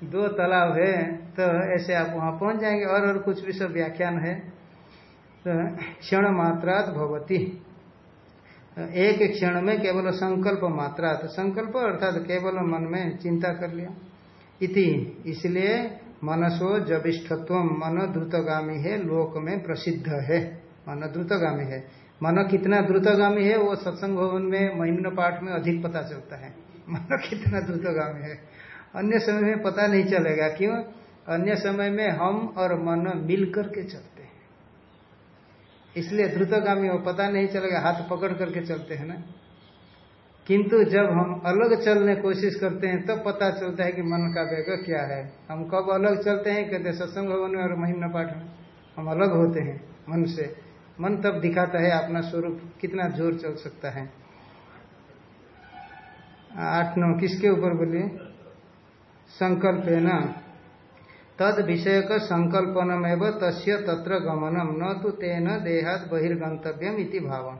दो तालाब है तो ऐसे आप वहाँ पहुँच जाएँगे। और और कुछ भी सब व्याख्यान है। तो क्षण मात्रात भवती। एक क्षण में केवल संकल्प मात्रा तो संकल्प अर्थात केवल मन में चिंता कर लिया। इति, इसलिए मनसो जबिष्ठत्व, मन द्रुतगामी है, लोक में प्रसिद्ध है। मन द्रुतगामी है। मन कितना द्रुतगामी है, वो सत्संग भवन में महिमन पाठ में अधिक पता चलता है। मन कितना द्रुतगामी है। अन्य समय में पता नहीं चलेगा, क्यों? अन्य समय में हम और मन मिल करके चलते इसलिए द्रुतगामी हो, पता नहीं चलेगा, हाथ पकड़ करके चलते हैं ना। किंतु जब हम अलग चलने कोशिश करते हैं, तब तो पता चलता है कि मन का वेग क्या है। हम कब अलग चलते हैं, कहते सत्संग भवन में और महिमा पाठ में। हम अलग होते हैं, मन से। मन तब दिखाता है अपना स्वरूप, कितना ज़ोर चल सकता है। आठ नौ, किसके ऊपर बोलिए? संकल्प न। तद विषय का संकल्पनम एवं तस्य तत्र गमनम न तो तेन देहात बहिर्गंतव्यम इति भाव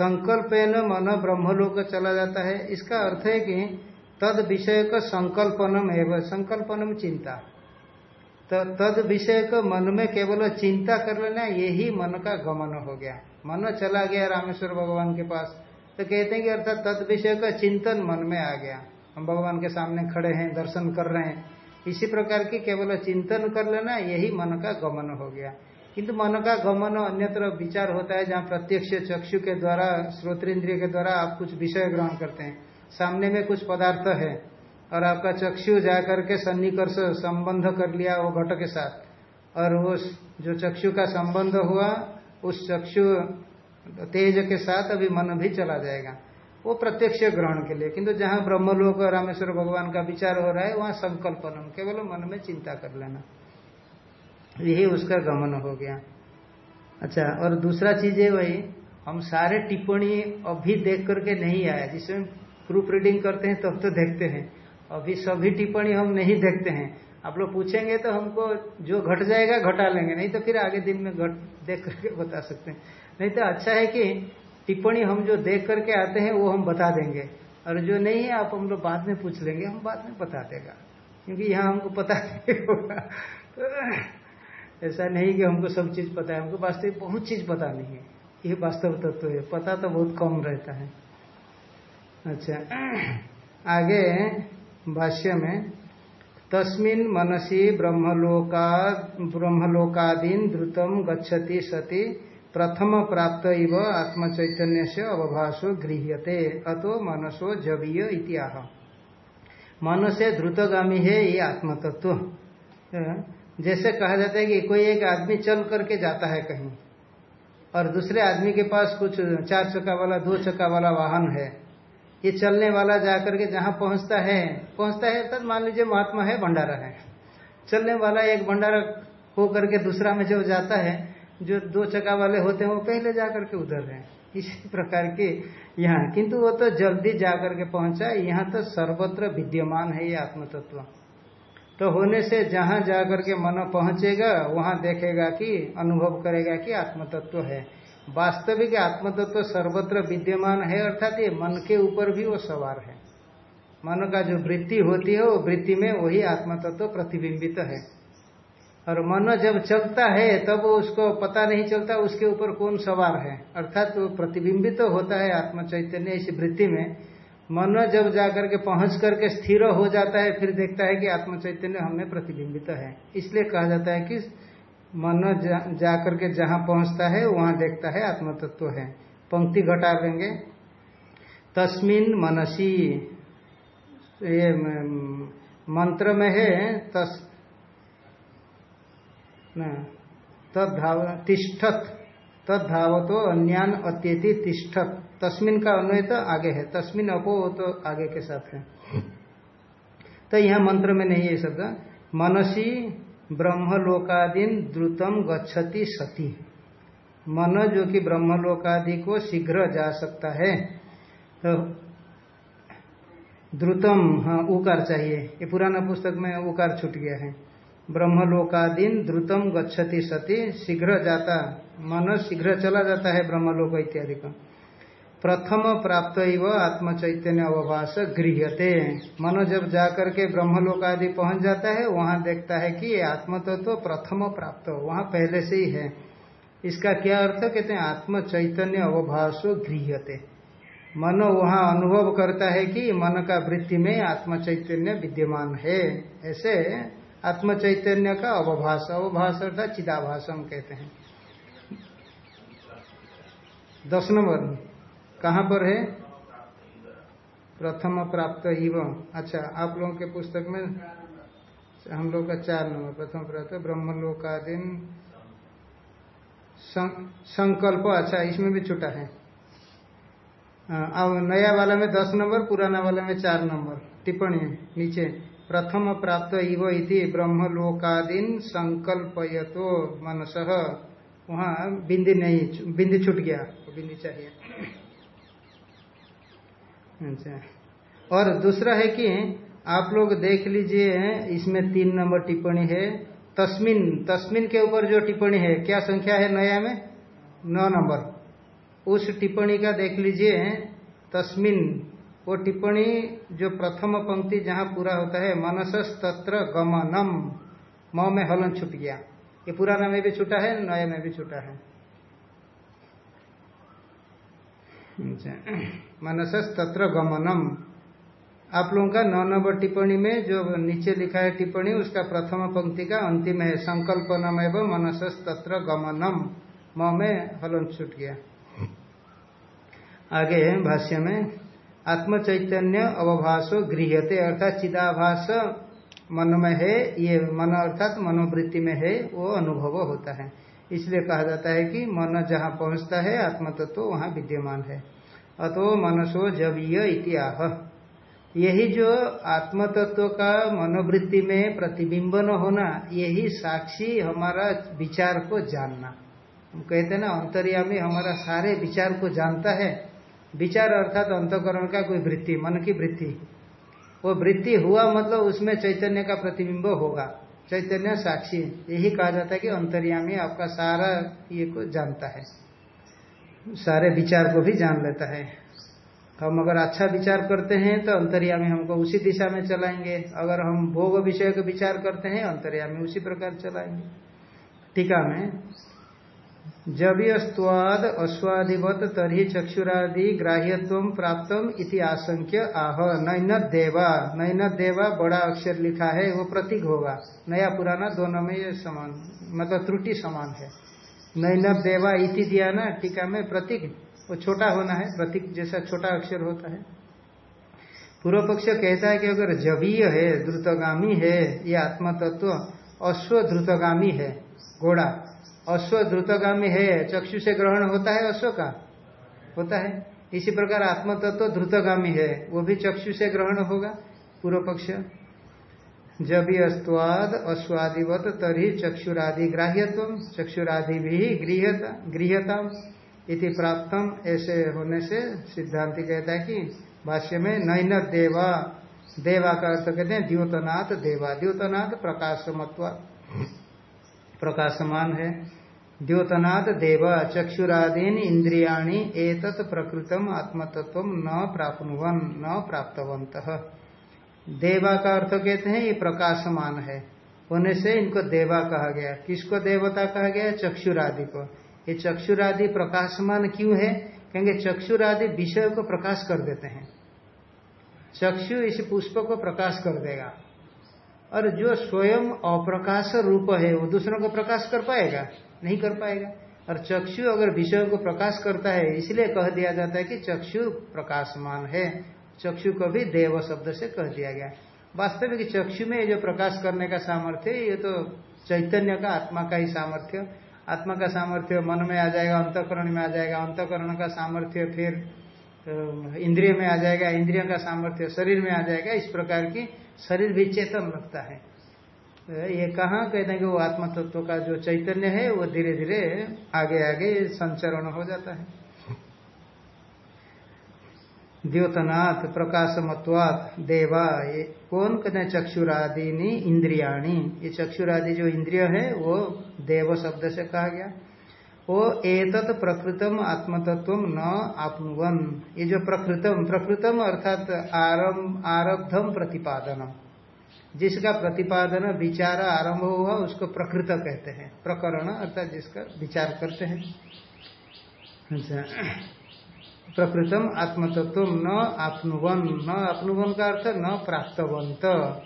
न मन ब्रह्मलोक चला जाता है। इसका अर्थ है कि तद विषय का संकल्पनम एवं संकल्पनम चिंता। तो तद विषय को मन में केवल चिंता कर लेना, यही मन का गमन हो गया। मन चला गया रामेश्वर भगवान के पास। तो कहते हैं कि अर्थात तद विषय का चिंतन मन में आ गया। हम भगवान के सामने खड़े हैं, दर्शन कर रहे हैं। इसी प्रकार की केवल चिंतन कर लेना, यही मन का गमन हो गया। किंतु मन का गमन अन्यत्र विचार होता है, जहाँ प्रत्यक्ष चक्षु के द्वारा श्रोतेन्द्रिय के द्वारा आप कुछ विषय ग्रहण करते हैं। सामने में कुछ पदार्थ है, और आपका चक्षु जाकर के सन्निकर्ष संबंध कर लिया वो घट के साथ। और वो जो चक्षु का संबंध हुआ, उस चक्षु तेज के साथ अभी मन भी चला जाएगा। वो प्रत्यक्ष ग्रहण के लिए। किंतु जहाँ ब्रह्मलोक और रामेश्वर भगवान का विचार हो रहा है वहाँ संकल्पन केवल मन में चिंता कर लेना। यही उसका गमन हो गया। अच्छा और दूसरा चीज़ है वही हम सारे टिप्पणी अभी देख करके नहीं आया जिसमें प्रूफ रीडिंग करते हैं तब तो, तो देखते हैं। अभी सभी टिप्पणी हम नहीं देखते हैं। आप लोग पूछेंगे तो हमको जो घट जाएगा घटा लेंगे। नहीं तो फिर आगे दिन में घट देख करके बता सकते हैं। नहीं तो अच्छा है कि टिप्पणी हम जो देख करके आते हैं, वो हम बता देंगे। और जो नहीं है, आप हम लोग बाद में पूछ लेंगे, हम बाद में बता देगा। क्योंकि यहाँ हमको पता नहीं होगा। तो ऐसा नहीं कि हमको सब चीज़ पता है, हमको वास्तविक बहुत चीज़ पता नहीं है। ये वास्तव तत्व तो है, पता तो बहुत कम रहता है। अच्छा आगे भाष्य में, तस्मिन मनसी ब्रह्मलोका, ब्रह्मलोकादीन द्रुतम गच्छति सती प्रथम प्राप्त इव आत्म चैतन्य से अवभाषो गृह्यते, अतो मनसो जवीय इतिहा मन से द्रुतगामी है ये आत्म तत्व जैसे कहा जाता है कि कोई एक आदमी चल करके जाता है कहीं, और दूसरे आदमी के पास कुछ चार चक्का वाला, दो चक्का वाला वाहन है, ये चलने वाला जाकर के जहाँ पहुँचता है पहुँचता है, तब मान लीजिए महात्मा है, भंडारा है। चलने वाला एक भंडारा हो करके दूसरा में जब जाता है जो दो चक्का वाले होते हैं, वो पहले जाकर के उधर है। इसी प्रकार के यहाँ। किंतु वो तो जल्दी जाकर के पहुँचा, यहाँ तो सर्वत्र विद्यमान है ये आत्म तत्व तो होने से जहाँ जाकर के मन पहुंचेगा, वहाँ देखेगा कि, अनुभव करेगा कि आत्म तत्व है। वास्तविक आत्म तत्व सर्वत्र विद्यमान है, अर्थात ये मन के ऊपर भी वो सवार है। मन का जो वृत्ति होती है, वो वृत्ति में वही आत्म तत्व प्रतिबिंबित है। और मन जब चलता है तब उसको पता नहीं चलता उसके ऊपर कौन सवार है। अर्थात वो प्रतिबिंबित तो होता है आत्म चैतन्य इस वृत्ति में। मन जब जाकर के पहुँच करके स्थिर हो जाता है फिर देखता है कि आत्म चैतन्य हमें प्रतिबिंबित है। इसलिए कहा जाता है कि मन जा, जाकर के जहाँ पहुँचता है वहाँ देखता है आत्म तत्व है। पंक्ति घटा देंगे। तस्मिन मनसी ये मंत्र में है तस् तद्धाव तिष्ठत। तद्धावतो अन्यान अत्यति तिष्ठत। तस्मिन का अन्वय तो आगे है। तस्मिन अपो तो आगे के साथ है। तो यहाँ मंत्र में नहीं है शब्द। मनसी ब्रह्म ब्रह्मलोकादीन द्रुतम गच्छति सती। मन जो कि ब्रह्मलोकादि को शीघ्र जा सकता है तो द्रुतम हाँ उकार चाहिए। ये पुराना पुस्तक में उकार छूट गया है। ब्रह्मलोकादीन द्रुतम गच्छति सती, शीघ्र जाता, मन शीघ्र चला जाता है ब्रह्मलोक इत्यादि का। प्रथम प्राप्त आत्म चैतन्य अवभाष गृहते मन जब जाकर के ब्रह्मलोक आदि पहुँच जाता है, वहाँ देखता है कि आत्म तत्व तो प्रथम प्राप्त, वहाँ पहले से ही है। इसका क्या अर्थ? कहते हैं आत्म चैतन्य अवभाष गृहते मन वहाँ अनुभव करता है कि मन का वृत्ति में आत्म चैतन्य विद्यमान है। ऐसे आत्म चैतन्य का अवभाष अवभाष अर्थात चिदाभाषम कहते हैं। दस नंबर, कहाँ पर है? प्रथम प्राप्त इव अच्छा आप लोगों के पुस्तक में हम लोग का चार नंबर, प्रथम प्राप्त ब्रह्मलोकादीन संकल्प अच्छा इसमें भी छुटा है। अब नया वाला में दस नंबर, पुराना वाला में चार नंबर, टिप्पणी, नीचे। प्रथम प्राप्त इव इति ब्रह्मलोकादीन संकल्पयतो मनस। वहाँ बिंदी नहीं, बिंदी छूट गया बिंदी चाहिए। अच्छा। और दूसरा है कि आप लोग देख लीजिए, इसमें तीन नंबर टिप्पणी है, तस्मिन तस्मिन के ऊपर जो टिप्पणी है, क्या संख्या है नया में? नौ नंबर। उस टिप्पणी का देख लीजिए, तस्मिन वो टिप्पणी जो प्रथम पंक्ति जहाँ पूरा होता है मनसस तत्र गमनम म में हलन छूट गया। ये पुराना में भी छूटा है नए में भी छूटा है। अच्छा। मनसस तत्र गमनम। आप लोगों का नौ नंबर टिप्पणी में जो नीचे लिखा है टिप्पणी, उसका प्रथम पंक्ति का अंतिम है, संकल्पनम एवं मनसस तत्र गमनम म में हलन छूट गया। आगे भाष्य में। आत्म चैतन्य अवभाषो गृहते अर्थात चिदाभास मन में है, ये मन अर्थात मनोवृत्ति में है, वो अनुभव होता है। इसलिए कहा जाता है कि मन जहाँ पहुँचता है आत्म तत्व तो वहाँ विद्यमान है। अतो मनसो जवीय इतिहाह यही जो आत्म तत्व का मनोवृत्ति में प्रतिबिंबन होना, यही साक्षी हमारा विचार को जानना। हम कहते हैं ना, अंतर्यामी हमारा सारे विचार को जानता है विचार अर्थात अंतकरण का कोई वृत्ति, मन की वृत्ति। वो वृत्ति हुआ मतलब उसमें चैतन्य का प्रतिबिंब होगा। चैतन्य साक्षी यही कहा जाता है कि अंतर्यामी आपका सारा ये को जानता है। सारे विचार को भी जान लेता है। हम अगर अच्छा विचार करते हैं तो अंतर्यामी हमको उसी दिशा में चलाएँगे। अगर हम भोग विषय का विचार करते हैं, अंतर्यामी उसी प्रकार चलाएँगे। टीका में जब यस्वाद अस्वादिवत तरी चक्षुरादि ग्राह्यत्व प्राप्त इति आशंक्य आह। नैन देवा नैन देवा बड़ा अक्षर लिखा है, वो प्रतीक होगा। नया पुराना दोनों में ये समान मतलब त्रुटि समान है। नैन देवा इति दिया ना, टीका में प्रतीक, वो छोटा होना है, प्रतीक जैसा छोटा अक्षर होता है। पूर्व पक्ष कहता है कि अगर जवीय है, द्रुतगामी है, ये आत्म तत्व अश्व द्रुतगामी है घोड़ा अश्व द्रुतगामी है, चक्षु से ग्रहण होता है अश्व का? होता है। इसी प्रकार आत्म तत्व तो द्रुतगामी है, वो भी चक्षु से ग्रहण होगा, पूर्व पक्ष। जब अस्वाद अश्वादिवत तरी चक्षुरादि ग्राह्यत्व, चक्षुरादि भी गृहता गृहता इति प्राप्तम ऐसे होने से सिद्धांति कहता है कि भाष्य में नैन देवा देवा का अर्थ कहते हैं द्योतनाथ देवा। द्योतनाथ प्रकाशमत्व। प्रकाशमान है। द्योतनाद देव चक्षुरादीन इंद्रियाणी एतत् प्रकृतम आत्मतत्व न प्राप्नुवन, न प्राप्तवंत देवा का अर्थ कहते हैं, ये प्रकाशमान है। होने से इनको देवा कहा गया। किसको देवता कहा गया? चक्षुरादि को। ये चक्षुरादि प्रकाशमान क्यों है? कहेंगे चक्षुरादि विषय को प्रकाश कर देते हैं। चक्षु इस पुष्प को प्रकाश कर देगा। और जो स्वयं अप्रकाश रूप है, वो दूसरों को प्रकाश कर पाएगा? नहीं कर पाएगा। और चक्षु अगर विषय को प्रकाश करता है, इसलिए कह दिया जाता है कि चक्षु प्रकाशमान है। चक्षु को भी देव शब्द से कह दिया गया। वास्तविक चक्षु में जो प्रकाश करने का सामर्थ्य ये तो चैतन्य का, आत्मा का ही सामर्थ्य। आत्मा का सामर्थ्य मन में आ जाएगा, अंतकरण में आ जाएगा। अंतकरण का सामर्थ्य फिर इंद्रिय में आ जाएगा। इंद्रियों का सामर्थ्य शरीर में आ जाएगा। इस प्रकार की शरीर भी चेतन लगता है। ये कहा कहते हैं कि वो आत्म तत्व का जो चैतन्य है, वो धीरे धीरे आगे आगे संचरण हो जाता है। द्योतनाथ प्रकाशमत्वात, देवा, ये कौन कहते हैं? चक्षुरादिनी, इंद्रियाणी। ये चक्षुरादि जो इंद्रिय है, वो देव शब्द से कहा गया। वो एतत प्रकृतम आत्मतत्व न आपनुवन। ये जो प्रकृतम प्रकृतम अर्थात आरब्धम प्रतिपादनम। जिसका प्रतिपादन, विचार आरंभ हुआ, उसको प्रकृत कहते हैं। प्रकरण अर्थात जिसका विचार करते हैं। अच्छा। प्रकृतम आत्मतत्व न आपनुवन। न आपनुवन का अर्थ न प्राप्तवंत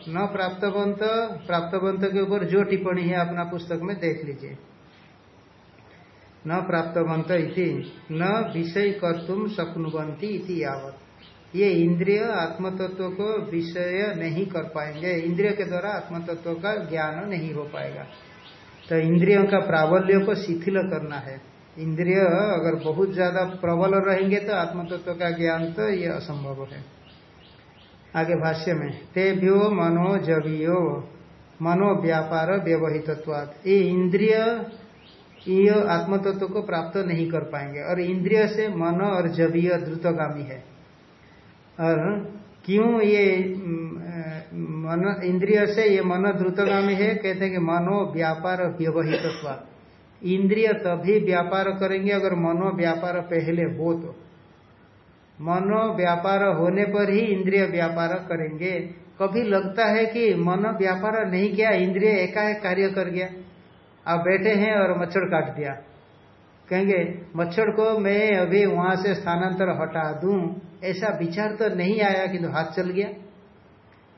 न प्राप्तवंत प्राप्तवंत के ऊपर जो टिप्पणी है, अपना पुस्तक में देख लीजिए। न प्राप्तवंत इति, न विषय कर्तुम शक्नुवंती इति यावत। ये इंद्रिय आत्मतत्व को विषय नहीं कर पाएँगे, इंद्रिय के द्वारा आत्मतत्व का ज्ञान नहीं हो पाएगा। तो इंद्रियों का प्राबल्य को शिथिल करना है। इंद्रिय अगर बहुत ज़्यादा प्रबल रहेंगे तो आत्मतत्व का ज्ञान तो ये असंभव है। आगे भाष्य में, तेभ्यो मनो जवियो, मनो व्यापार व्यवहित ये इंद्रिय ये आत्मतत्व को प्राप्त नहीं कर पाएँगे। और इंद्रिय से मन और जवीय द्रुतगामी है। और क्यों ये मन, इंद्रिय से ये मन द्रुतगामी है? कहते हैं कि मनो व्यापार व्यवहित इंद्रिय तभी व्यापार करेंगे अगर मनो व्यापार पहले हो तो। मनो व्यापार होने पर ही इंद्रिय व्यापार करेंगे। कभी लगता है कि मन व्यापार नहीं किया, इंद्रिय एकाएक कार्य कर गया। आप बैठे हैं और मच्छर काट दिया। कहेंगे, मच्छर को मैं अभी वहाँ से स्थानांतर हटा दूँ। ऐसा विचार तो नहीं आया किंतु तो हाथ चल गया।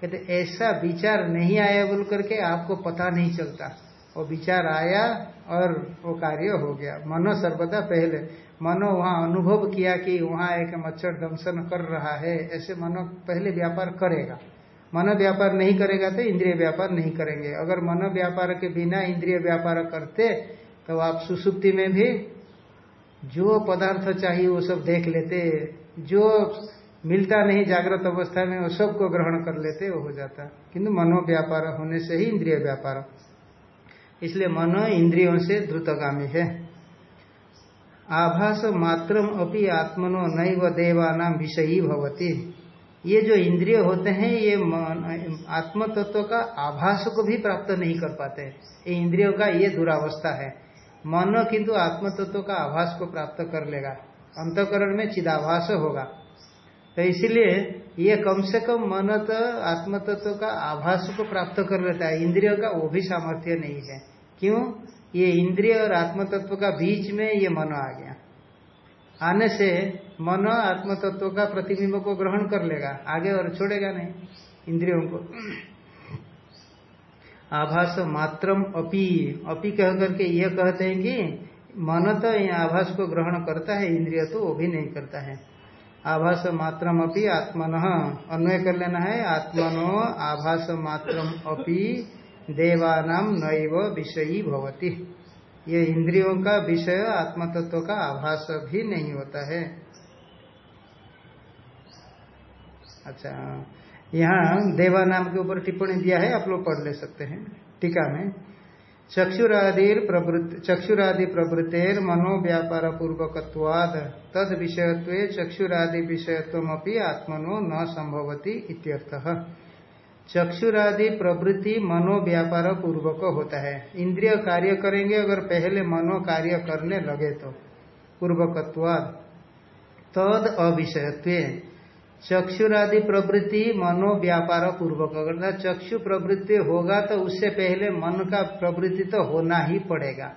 कहते, ऐसा विचार नहीं आया, बोल करके आपको पता नहीं चलता। वो विचार आया और वो कार्य हो गया। मनो सर्वदा पहले। मनो वहाँ अनुभव किया कि वहाँ एक मच्छर दंशन कर रहा है। ऐसे मनो पहले व्यापार करेगा। मनो व्यापार नहीं करेगा तो इंद्रिय व्यापार नहीं करेंगे। अगर मन व्यापार के बिना इंद्रिय व्यापार करते तो आप सुसुप्ति में भी जो पदार्थ चाहिए वो सब देख लेते, जो मिलता नहीं जागृत अवस्था में वो सबको ग्रहण कर लेते, वो हो जाता। किंतु मनो व्यापार होने से ही इंद्रिय व्यापार। इसलिए मनो इंद्रियों से द्रुतगामी है। आभास मात्रम अपनी आत्मनो नैव देवानाम विषयी भवती। ये जो इंद्रिय होते हैं, ये आत्म तत्व का आभास को भी प्राप्त नहीं कर पाते। ये इंद्रियों का ये दुरावस्था है। मन किंतु आत्म तत्व का आभास को प्राप्त कर लेगा। अंतकरण में चिदाभास होगा। तो इसलिए ये कम से कम मन तो आत्म तत्व का आभास को प्राप्त कर लेता है। इंद्रियों का वो भी सामर्थ्य नहीं है। क्यों? ये इंद्रिय और आत्म तत्व का बीच में ये मन आ गया। आने से मन आत्म तत्व का प्रतिबिंब को ग्रहण कर लेगा। आगे और छोड़ेगा नहीं, इंद्रियों को। आभास मात्रम अपी। अपी कह करके यह कहते हैं कि मन तो आभास को ग्रहण करता है, इंद्रिय तो वो भी नहीं करता है। आभास मात्रम अपी आत्मन। अन्वय कर लेना है, आत्मनो आभास मात्रम अपी देवानाम नैव विषयी भवती। ये इंद्रियों का विषय आत्म तत्व का आभास भी नहीं होता है। अच्छा यहाँ देवा नाम के ऊपर टिप्पणी दिया है, आप लोग पढ़ ले सकते हैं। टीका में चक्षुरादि प्रवृत्ति, चक्षुरादि प्रवृत्तेर मनोव्यापार पूर्वकवाद तद विषयत्व चक्षुरादि विषयत्व आत्मनो न संभवती इत्यर्थः। चक्षुरादि प्रवृत्ति मनोव्यापार पूर्वक होता है। इंद्रिय कार्य करेंगे, अगर पहले मनो कार्य करने लगे तो। पूर्वकवाद तद अविषयत्व। चक्षुरादि प्रवृत्ति मनो व्यापार पूर्वक अगर चक्षु प्रवृत्ति होगा तो उससे पहले मन का प्रवृत्ति तो होना ही पड़ेगा।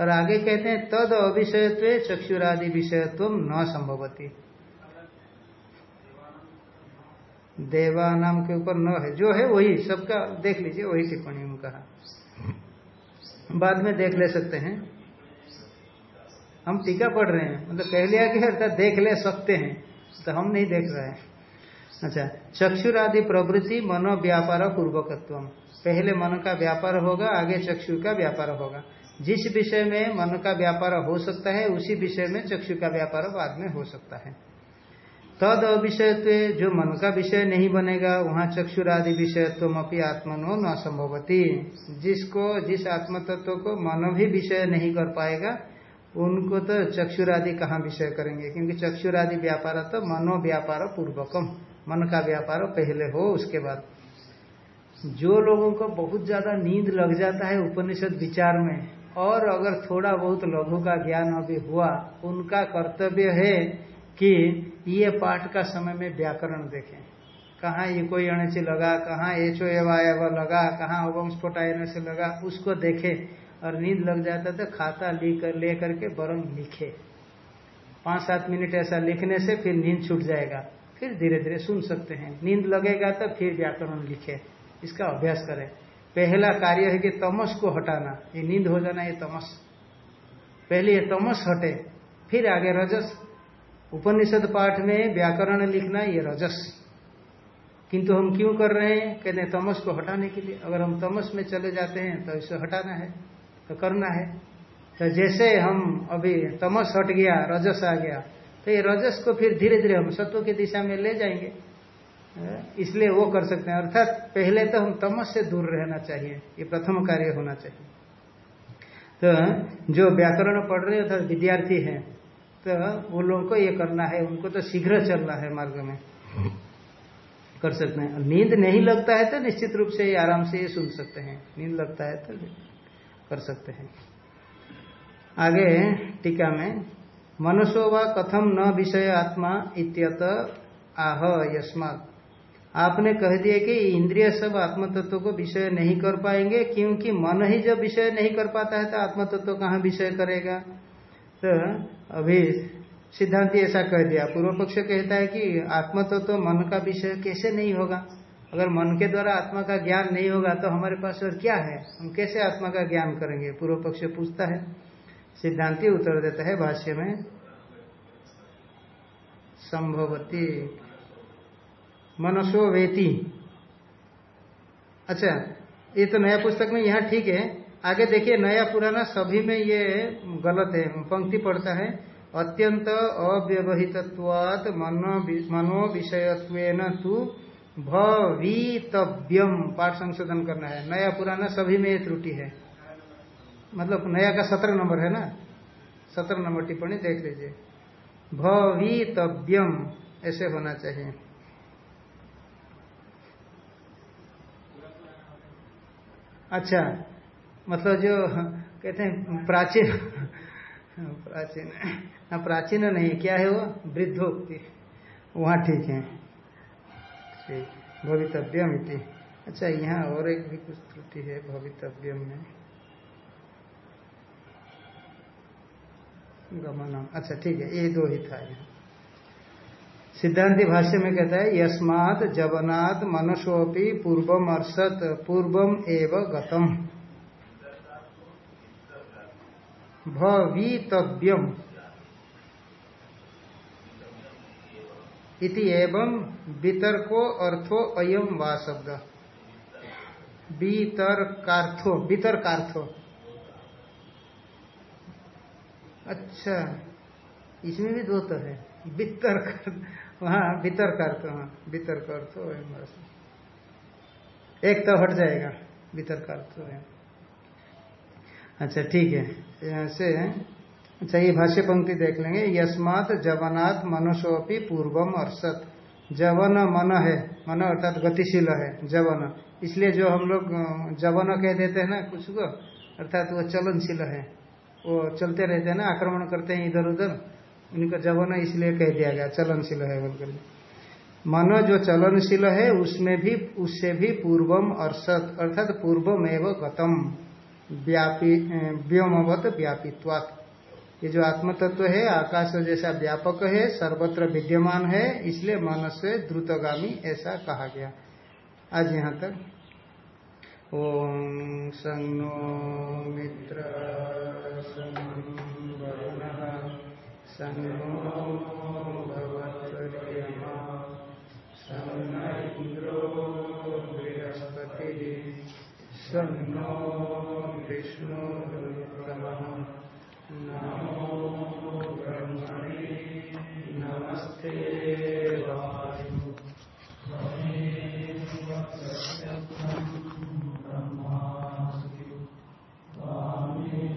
और आगे कहते हैं, तद अविषयत्व, चक्षुरादि विषयत्व न संभवती। देवा नाम के ऊपर न है। जो है वही, सबका देख लीजिए, वही टिप्पणी में कहा। बाद में देख ले सकते हैं। हम टीका पढ़ रहे हैं। मतलब कह लिया कि अर्थात देख ले सकते हैं तो हम नहीं देख रहे हैं। अच्छा चक्षुर आदि प्रवृत्ति मनो व्यापार पूर्वकत्व पहले मन का व्यापार होगा, आगे चक्षु का व्यापार होगा। जिस विषय में मन का व्यापार हो सकता है, उसी विषय में चक्षु का व्यापार बाद में हो सकता है। तद अविषय जो मन का विषय नहीं बनेगा, वहाँ चक्षुरादि विषयत्व अपनी आत्मनो न संभवती। जिसको, जिस आत्म तत्व को मन भी विषय नहीं कर पाएगा, उनको तो चक्षुरादि कहाँ विषय करेंगे? क्योंकि चक्षुरादि व्यापार तो मनो व्यापार पूर्वकम। मन का व्यापार पहले हो, उसके बाद। जो लोगों को बहुत ज़्यादा नींद लग जाता है उपनिषद विचार में, और अगर थोड़ा बहुत लघु का ज्ञान अभी हुआ, उनका कर्तव्य है कि ये पाठ का समय में व्याकरण देखें। कहाँ ये कोई अणचि लगा, कहाँ एचो एवायव लगा, कहाँ ओवम स्फोटायन से लगा, उसको देखे और नींद लग जाता तो खाता लेकर ले करके बरम लिखे। पाँच सात मिनट ऐसा लिखने से फिर नींद छूट जाएगा। फिर धीरे धीरे सुन सकते हैं। नींद लगेगा तो फिर व्याकरण लिखे। इसका अभ्यास करें। पहला कार्य है कि तमस को हटाना। ये नींद हो जाना, ये तमस। पहले ये तमस हटे, फिर आगे रजस। उपनिषद पाठ में व्याकरण लिखना ये रजस। किंतु हम क्यों कर रहे हैं? कहते हैं, तमस को हटाने के लिए। अगर हम तमस में चले जाते हैं तो इसे हटाना है तो करना है। तो जैसे हम अभी तमस हट गया, रजस आ गया तो ये रजस को फिर धीरे धीरे हम सत्व की दिशा में ले जाएँगे। इसलिए वो कर सकते हैं। अर्थात पहले तो हम तमस से दूर रहना चाहिए, ये प्रथम कार्य होना चाहिए। तो जो व्याकरण पढ़ रहे अर्थात विद्यार्थी हैं तो वो लोगों को ये करना है, उनको तो शीघ्र चलना है मार्ग में। कर सकते हैं। नींद नहीं लगता है तो निश्चित रूप से आराम से ये सुन सकते हैं। नींद लगता है तो कर सकते हैं। आगे टीका में मनुष्यो व कथम न विषय आत्मा इत्यत आह यस्मात। आपने कह दिया कि इंद्रिय सब आत्म तत्व को विषय नहीं कर पाएँगे, क्योंकि मन ही जब विषय नहीं कर पाता है तो आत्म तत्व कहाँ विषय करेगा? तो अभी सिद्धांत ऐसा कह दिया। पूर्व पक्ष कहता है कि आत्म तो मन का विषय कैसे नहीं होगा? अगर मन के द्वारा आत्मा का ज्ञान नहीं होगा तो हमारे पास और क्या है? हम कैसे आत्मा का ज्ञान करेंगे? पूर्व पक्ष पूछता है। सिद्धांति उत्तर देता है भाष्य में, संभवती मनसो वेती। अच्छा ये तो नया पुस्तक में यहाँ ठीक है। आगे देखिए, नया पुराना सभी में ये गलत है, पंक्ति पढ़ता है, अत्यंत अव्यवहितत्वात मनो विषयत्व तु भवितव्यम, पाठ संशोधन करना है। नया पुराना सभी में ये त्रुटि है। मतलब नया का सत्रह नंबर है ना? सत्रह नंबर टिप्पणी देख लीजिए। भवितव्यम, ऐसे होना चाहिए। अच्छा मतलब जो कहते हैं, प्राचीन प्राचीन हाँ प्राचीन नहीं, क्या है वो? वृद्धोक्ति। वहाँ ठीक है। ठीक, भवितव्यम इति। अच्छा यहाँ और एक भी कुछ त्रुटि है भवितव्यम में। गमनम। अच्छा ठीक है, ये दो ही था यहाँ। सिद्धांति भाष्य में कहता है, यस्मात जवनात् मनुष्योपि पूर्वम अर्षत पूर्वम एव गतम। भवितव्यम। इति एवं वितर्को अर्थो अयम वा शब्द। वितर्कार्थो वितर्कार्थो। अच्छा इसमें भी दो तो है। वितर्क वहाँ वितर्क अर्थ हाँ वितर्क अर्थ एक तो हट जाएगा वितर्क अर्थ अच्छा ठीक है। यहाँ से अच्छा ये भाष्य पंक्ति देख लेंगे। यस्मात जवनात् मनुष्योपि पूर्वम अर्षत। जवन मन है। मन अर्थात गतिशील है, जवन। इसलिए जो हम लोग जवन कह देते हैं ना कुछ को, अर्थात वो चलनशील है। वो चलते रहते हैं ना, आक्रमण करते हैं इधर उधर उनको जवन इसलिए कह दिया गया, चलनशील है बोलकर। मन जो चलनशील है, उसमें भी, उससे भी पूर्वम अर्षत। अर्थात पूर्वम एवं गतम। व्यापी व्योमवत व्यापित्वात। ये जो आत्म तत्व है, आकाश जैसा व्यापक है, सर्वत्र विद्यमान है, इसलिए मन से द्रुतगामी ऐसा कहा गया। आज यहाँ तक। ओम संगो मित्र इंद्रो बृहस्पति। सन्नो विष्णु नमो ब्रह्मणे नमस्ते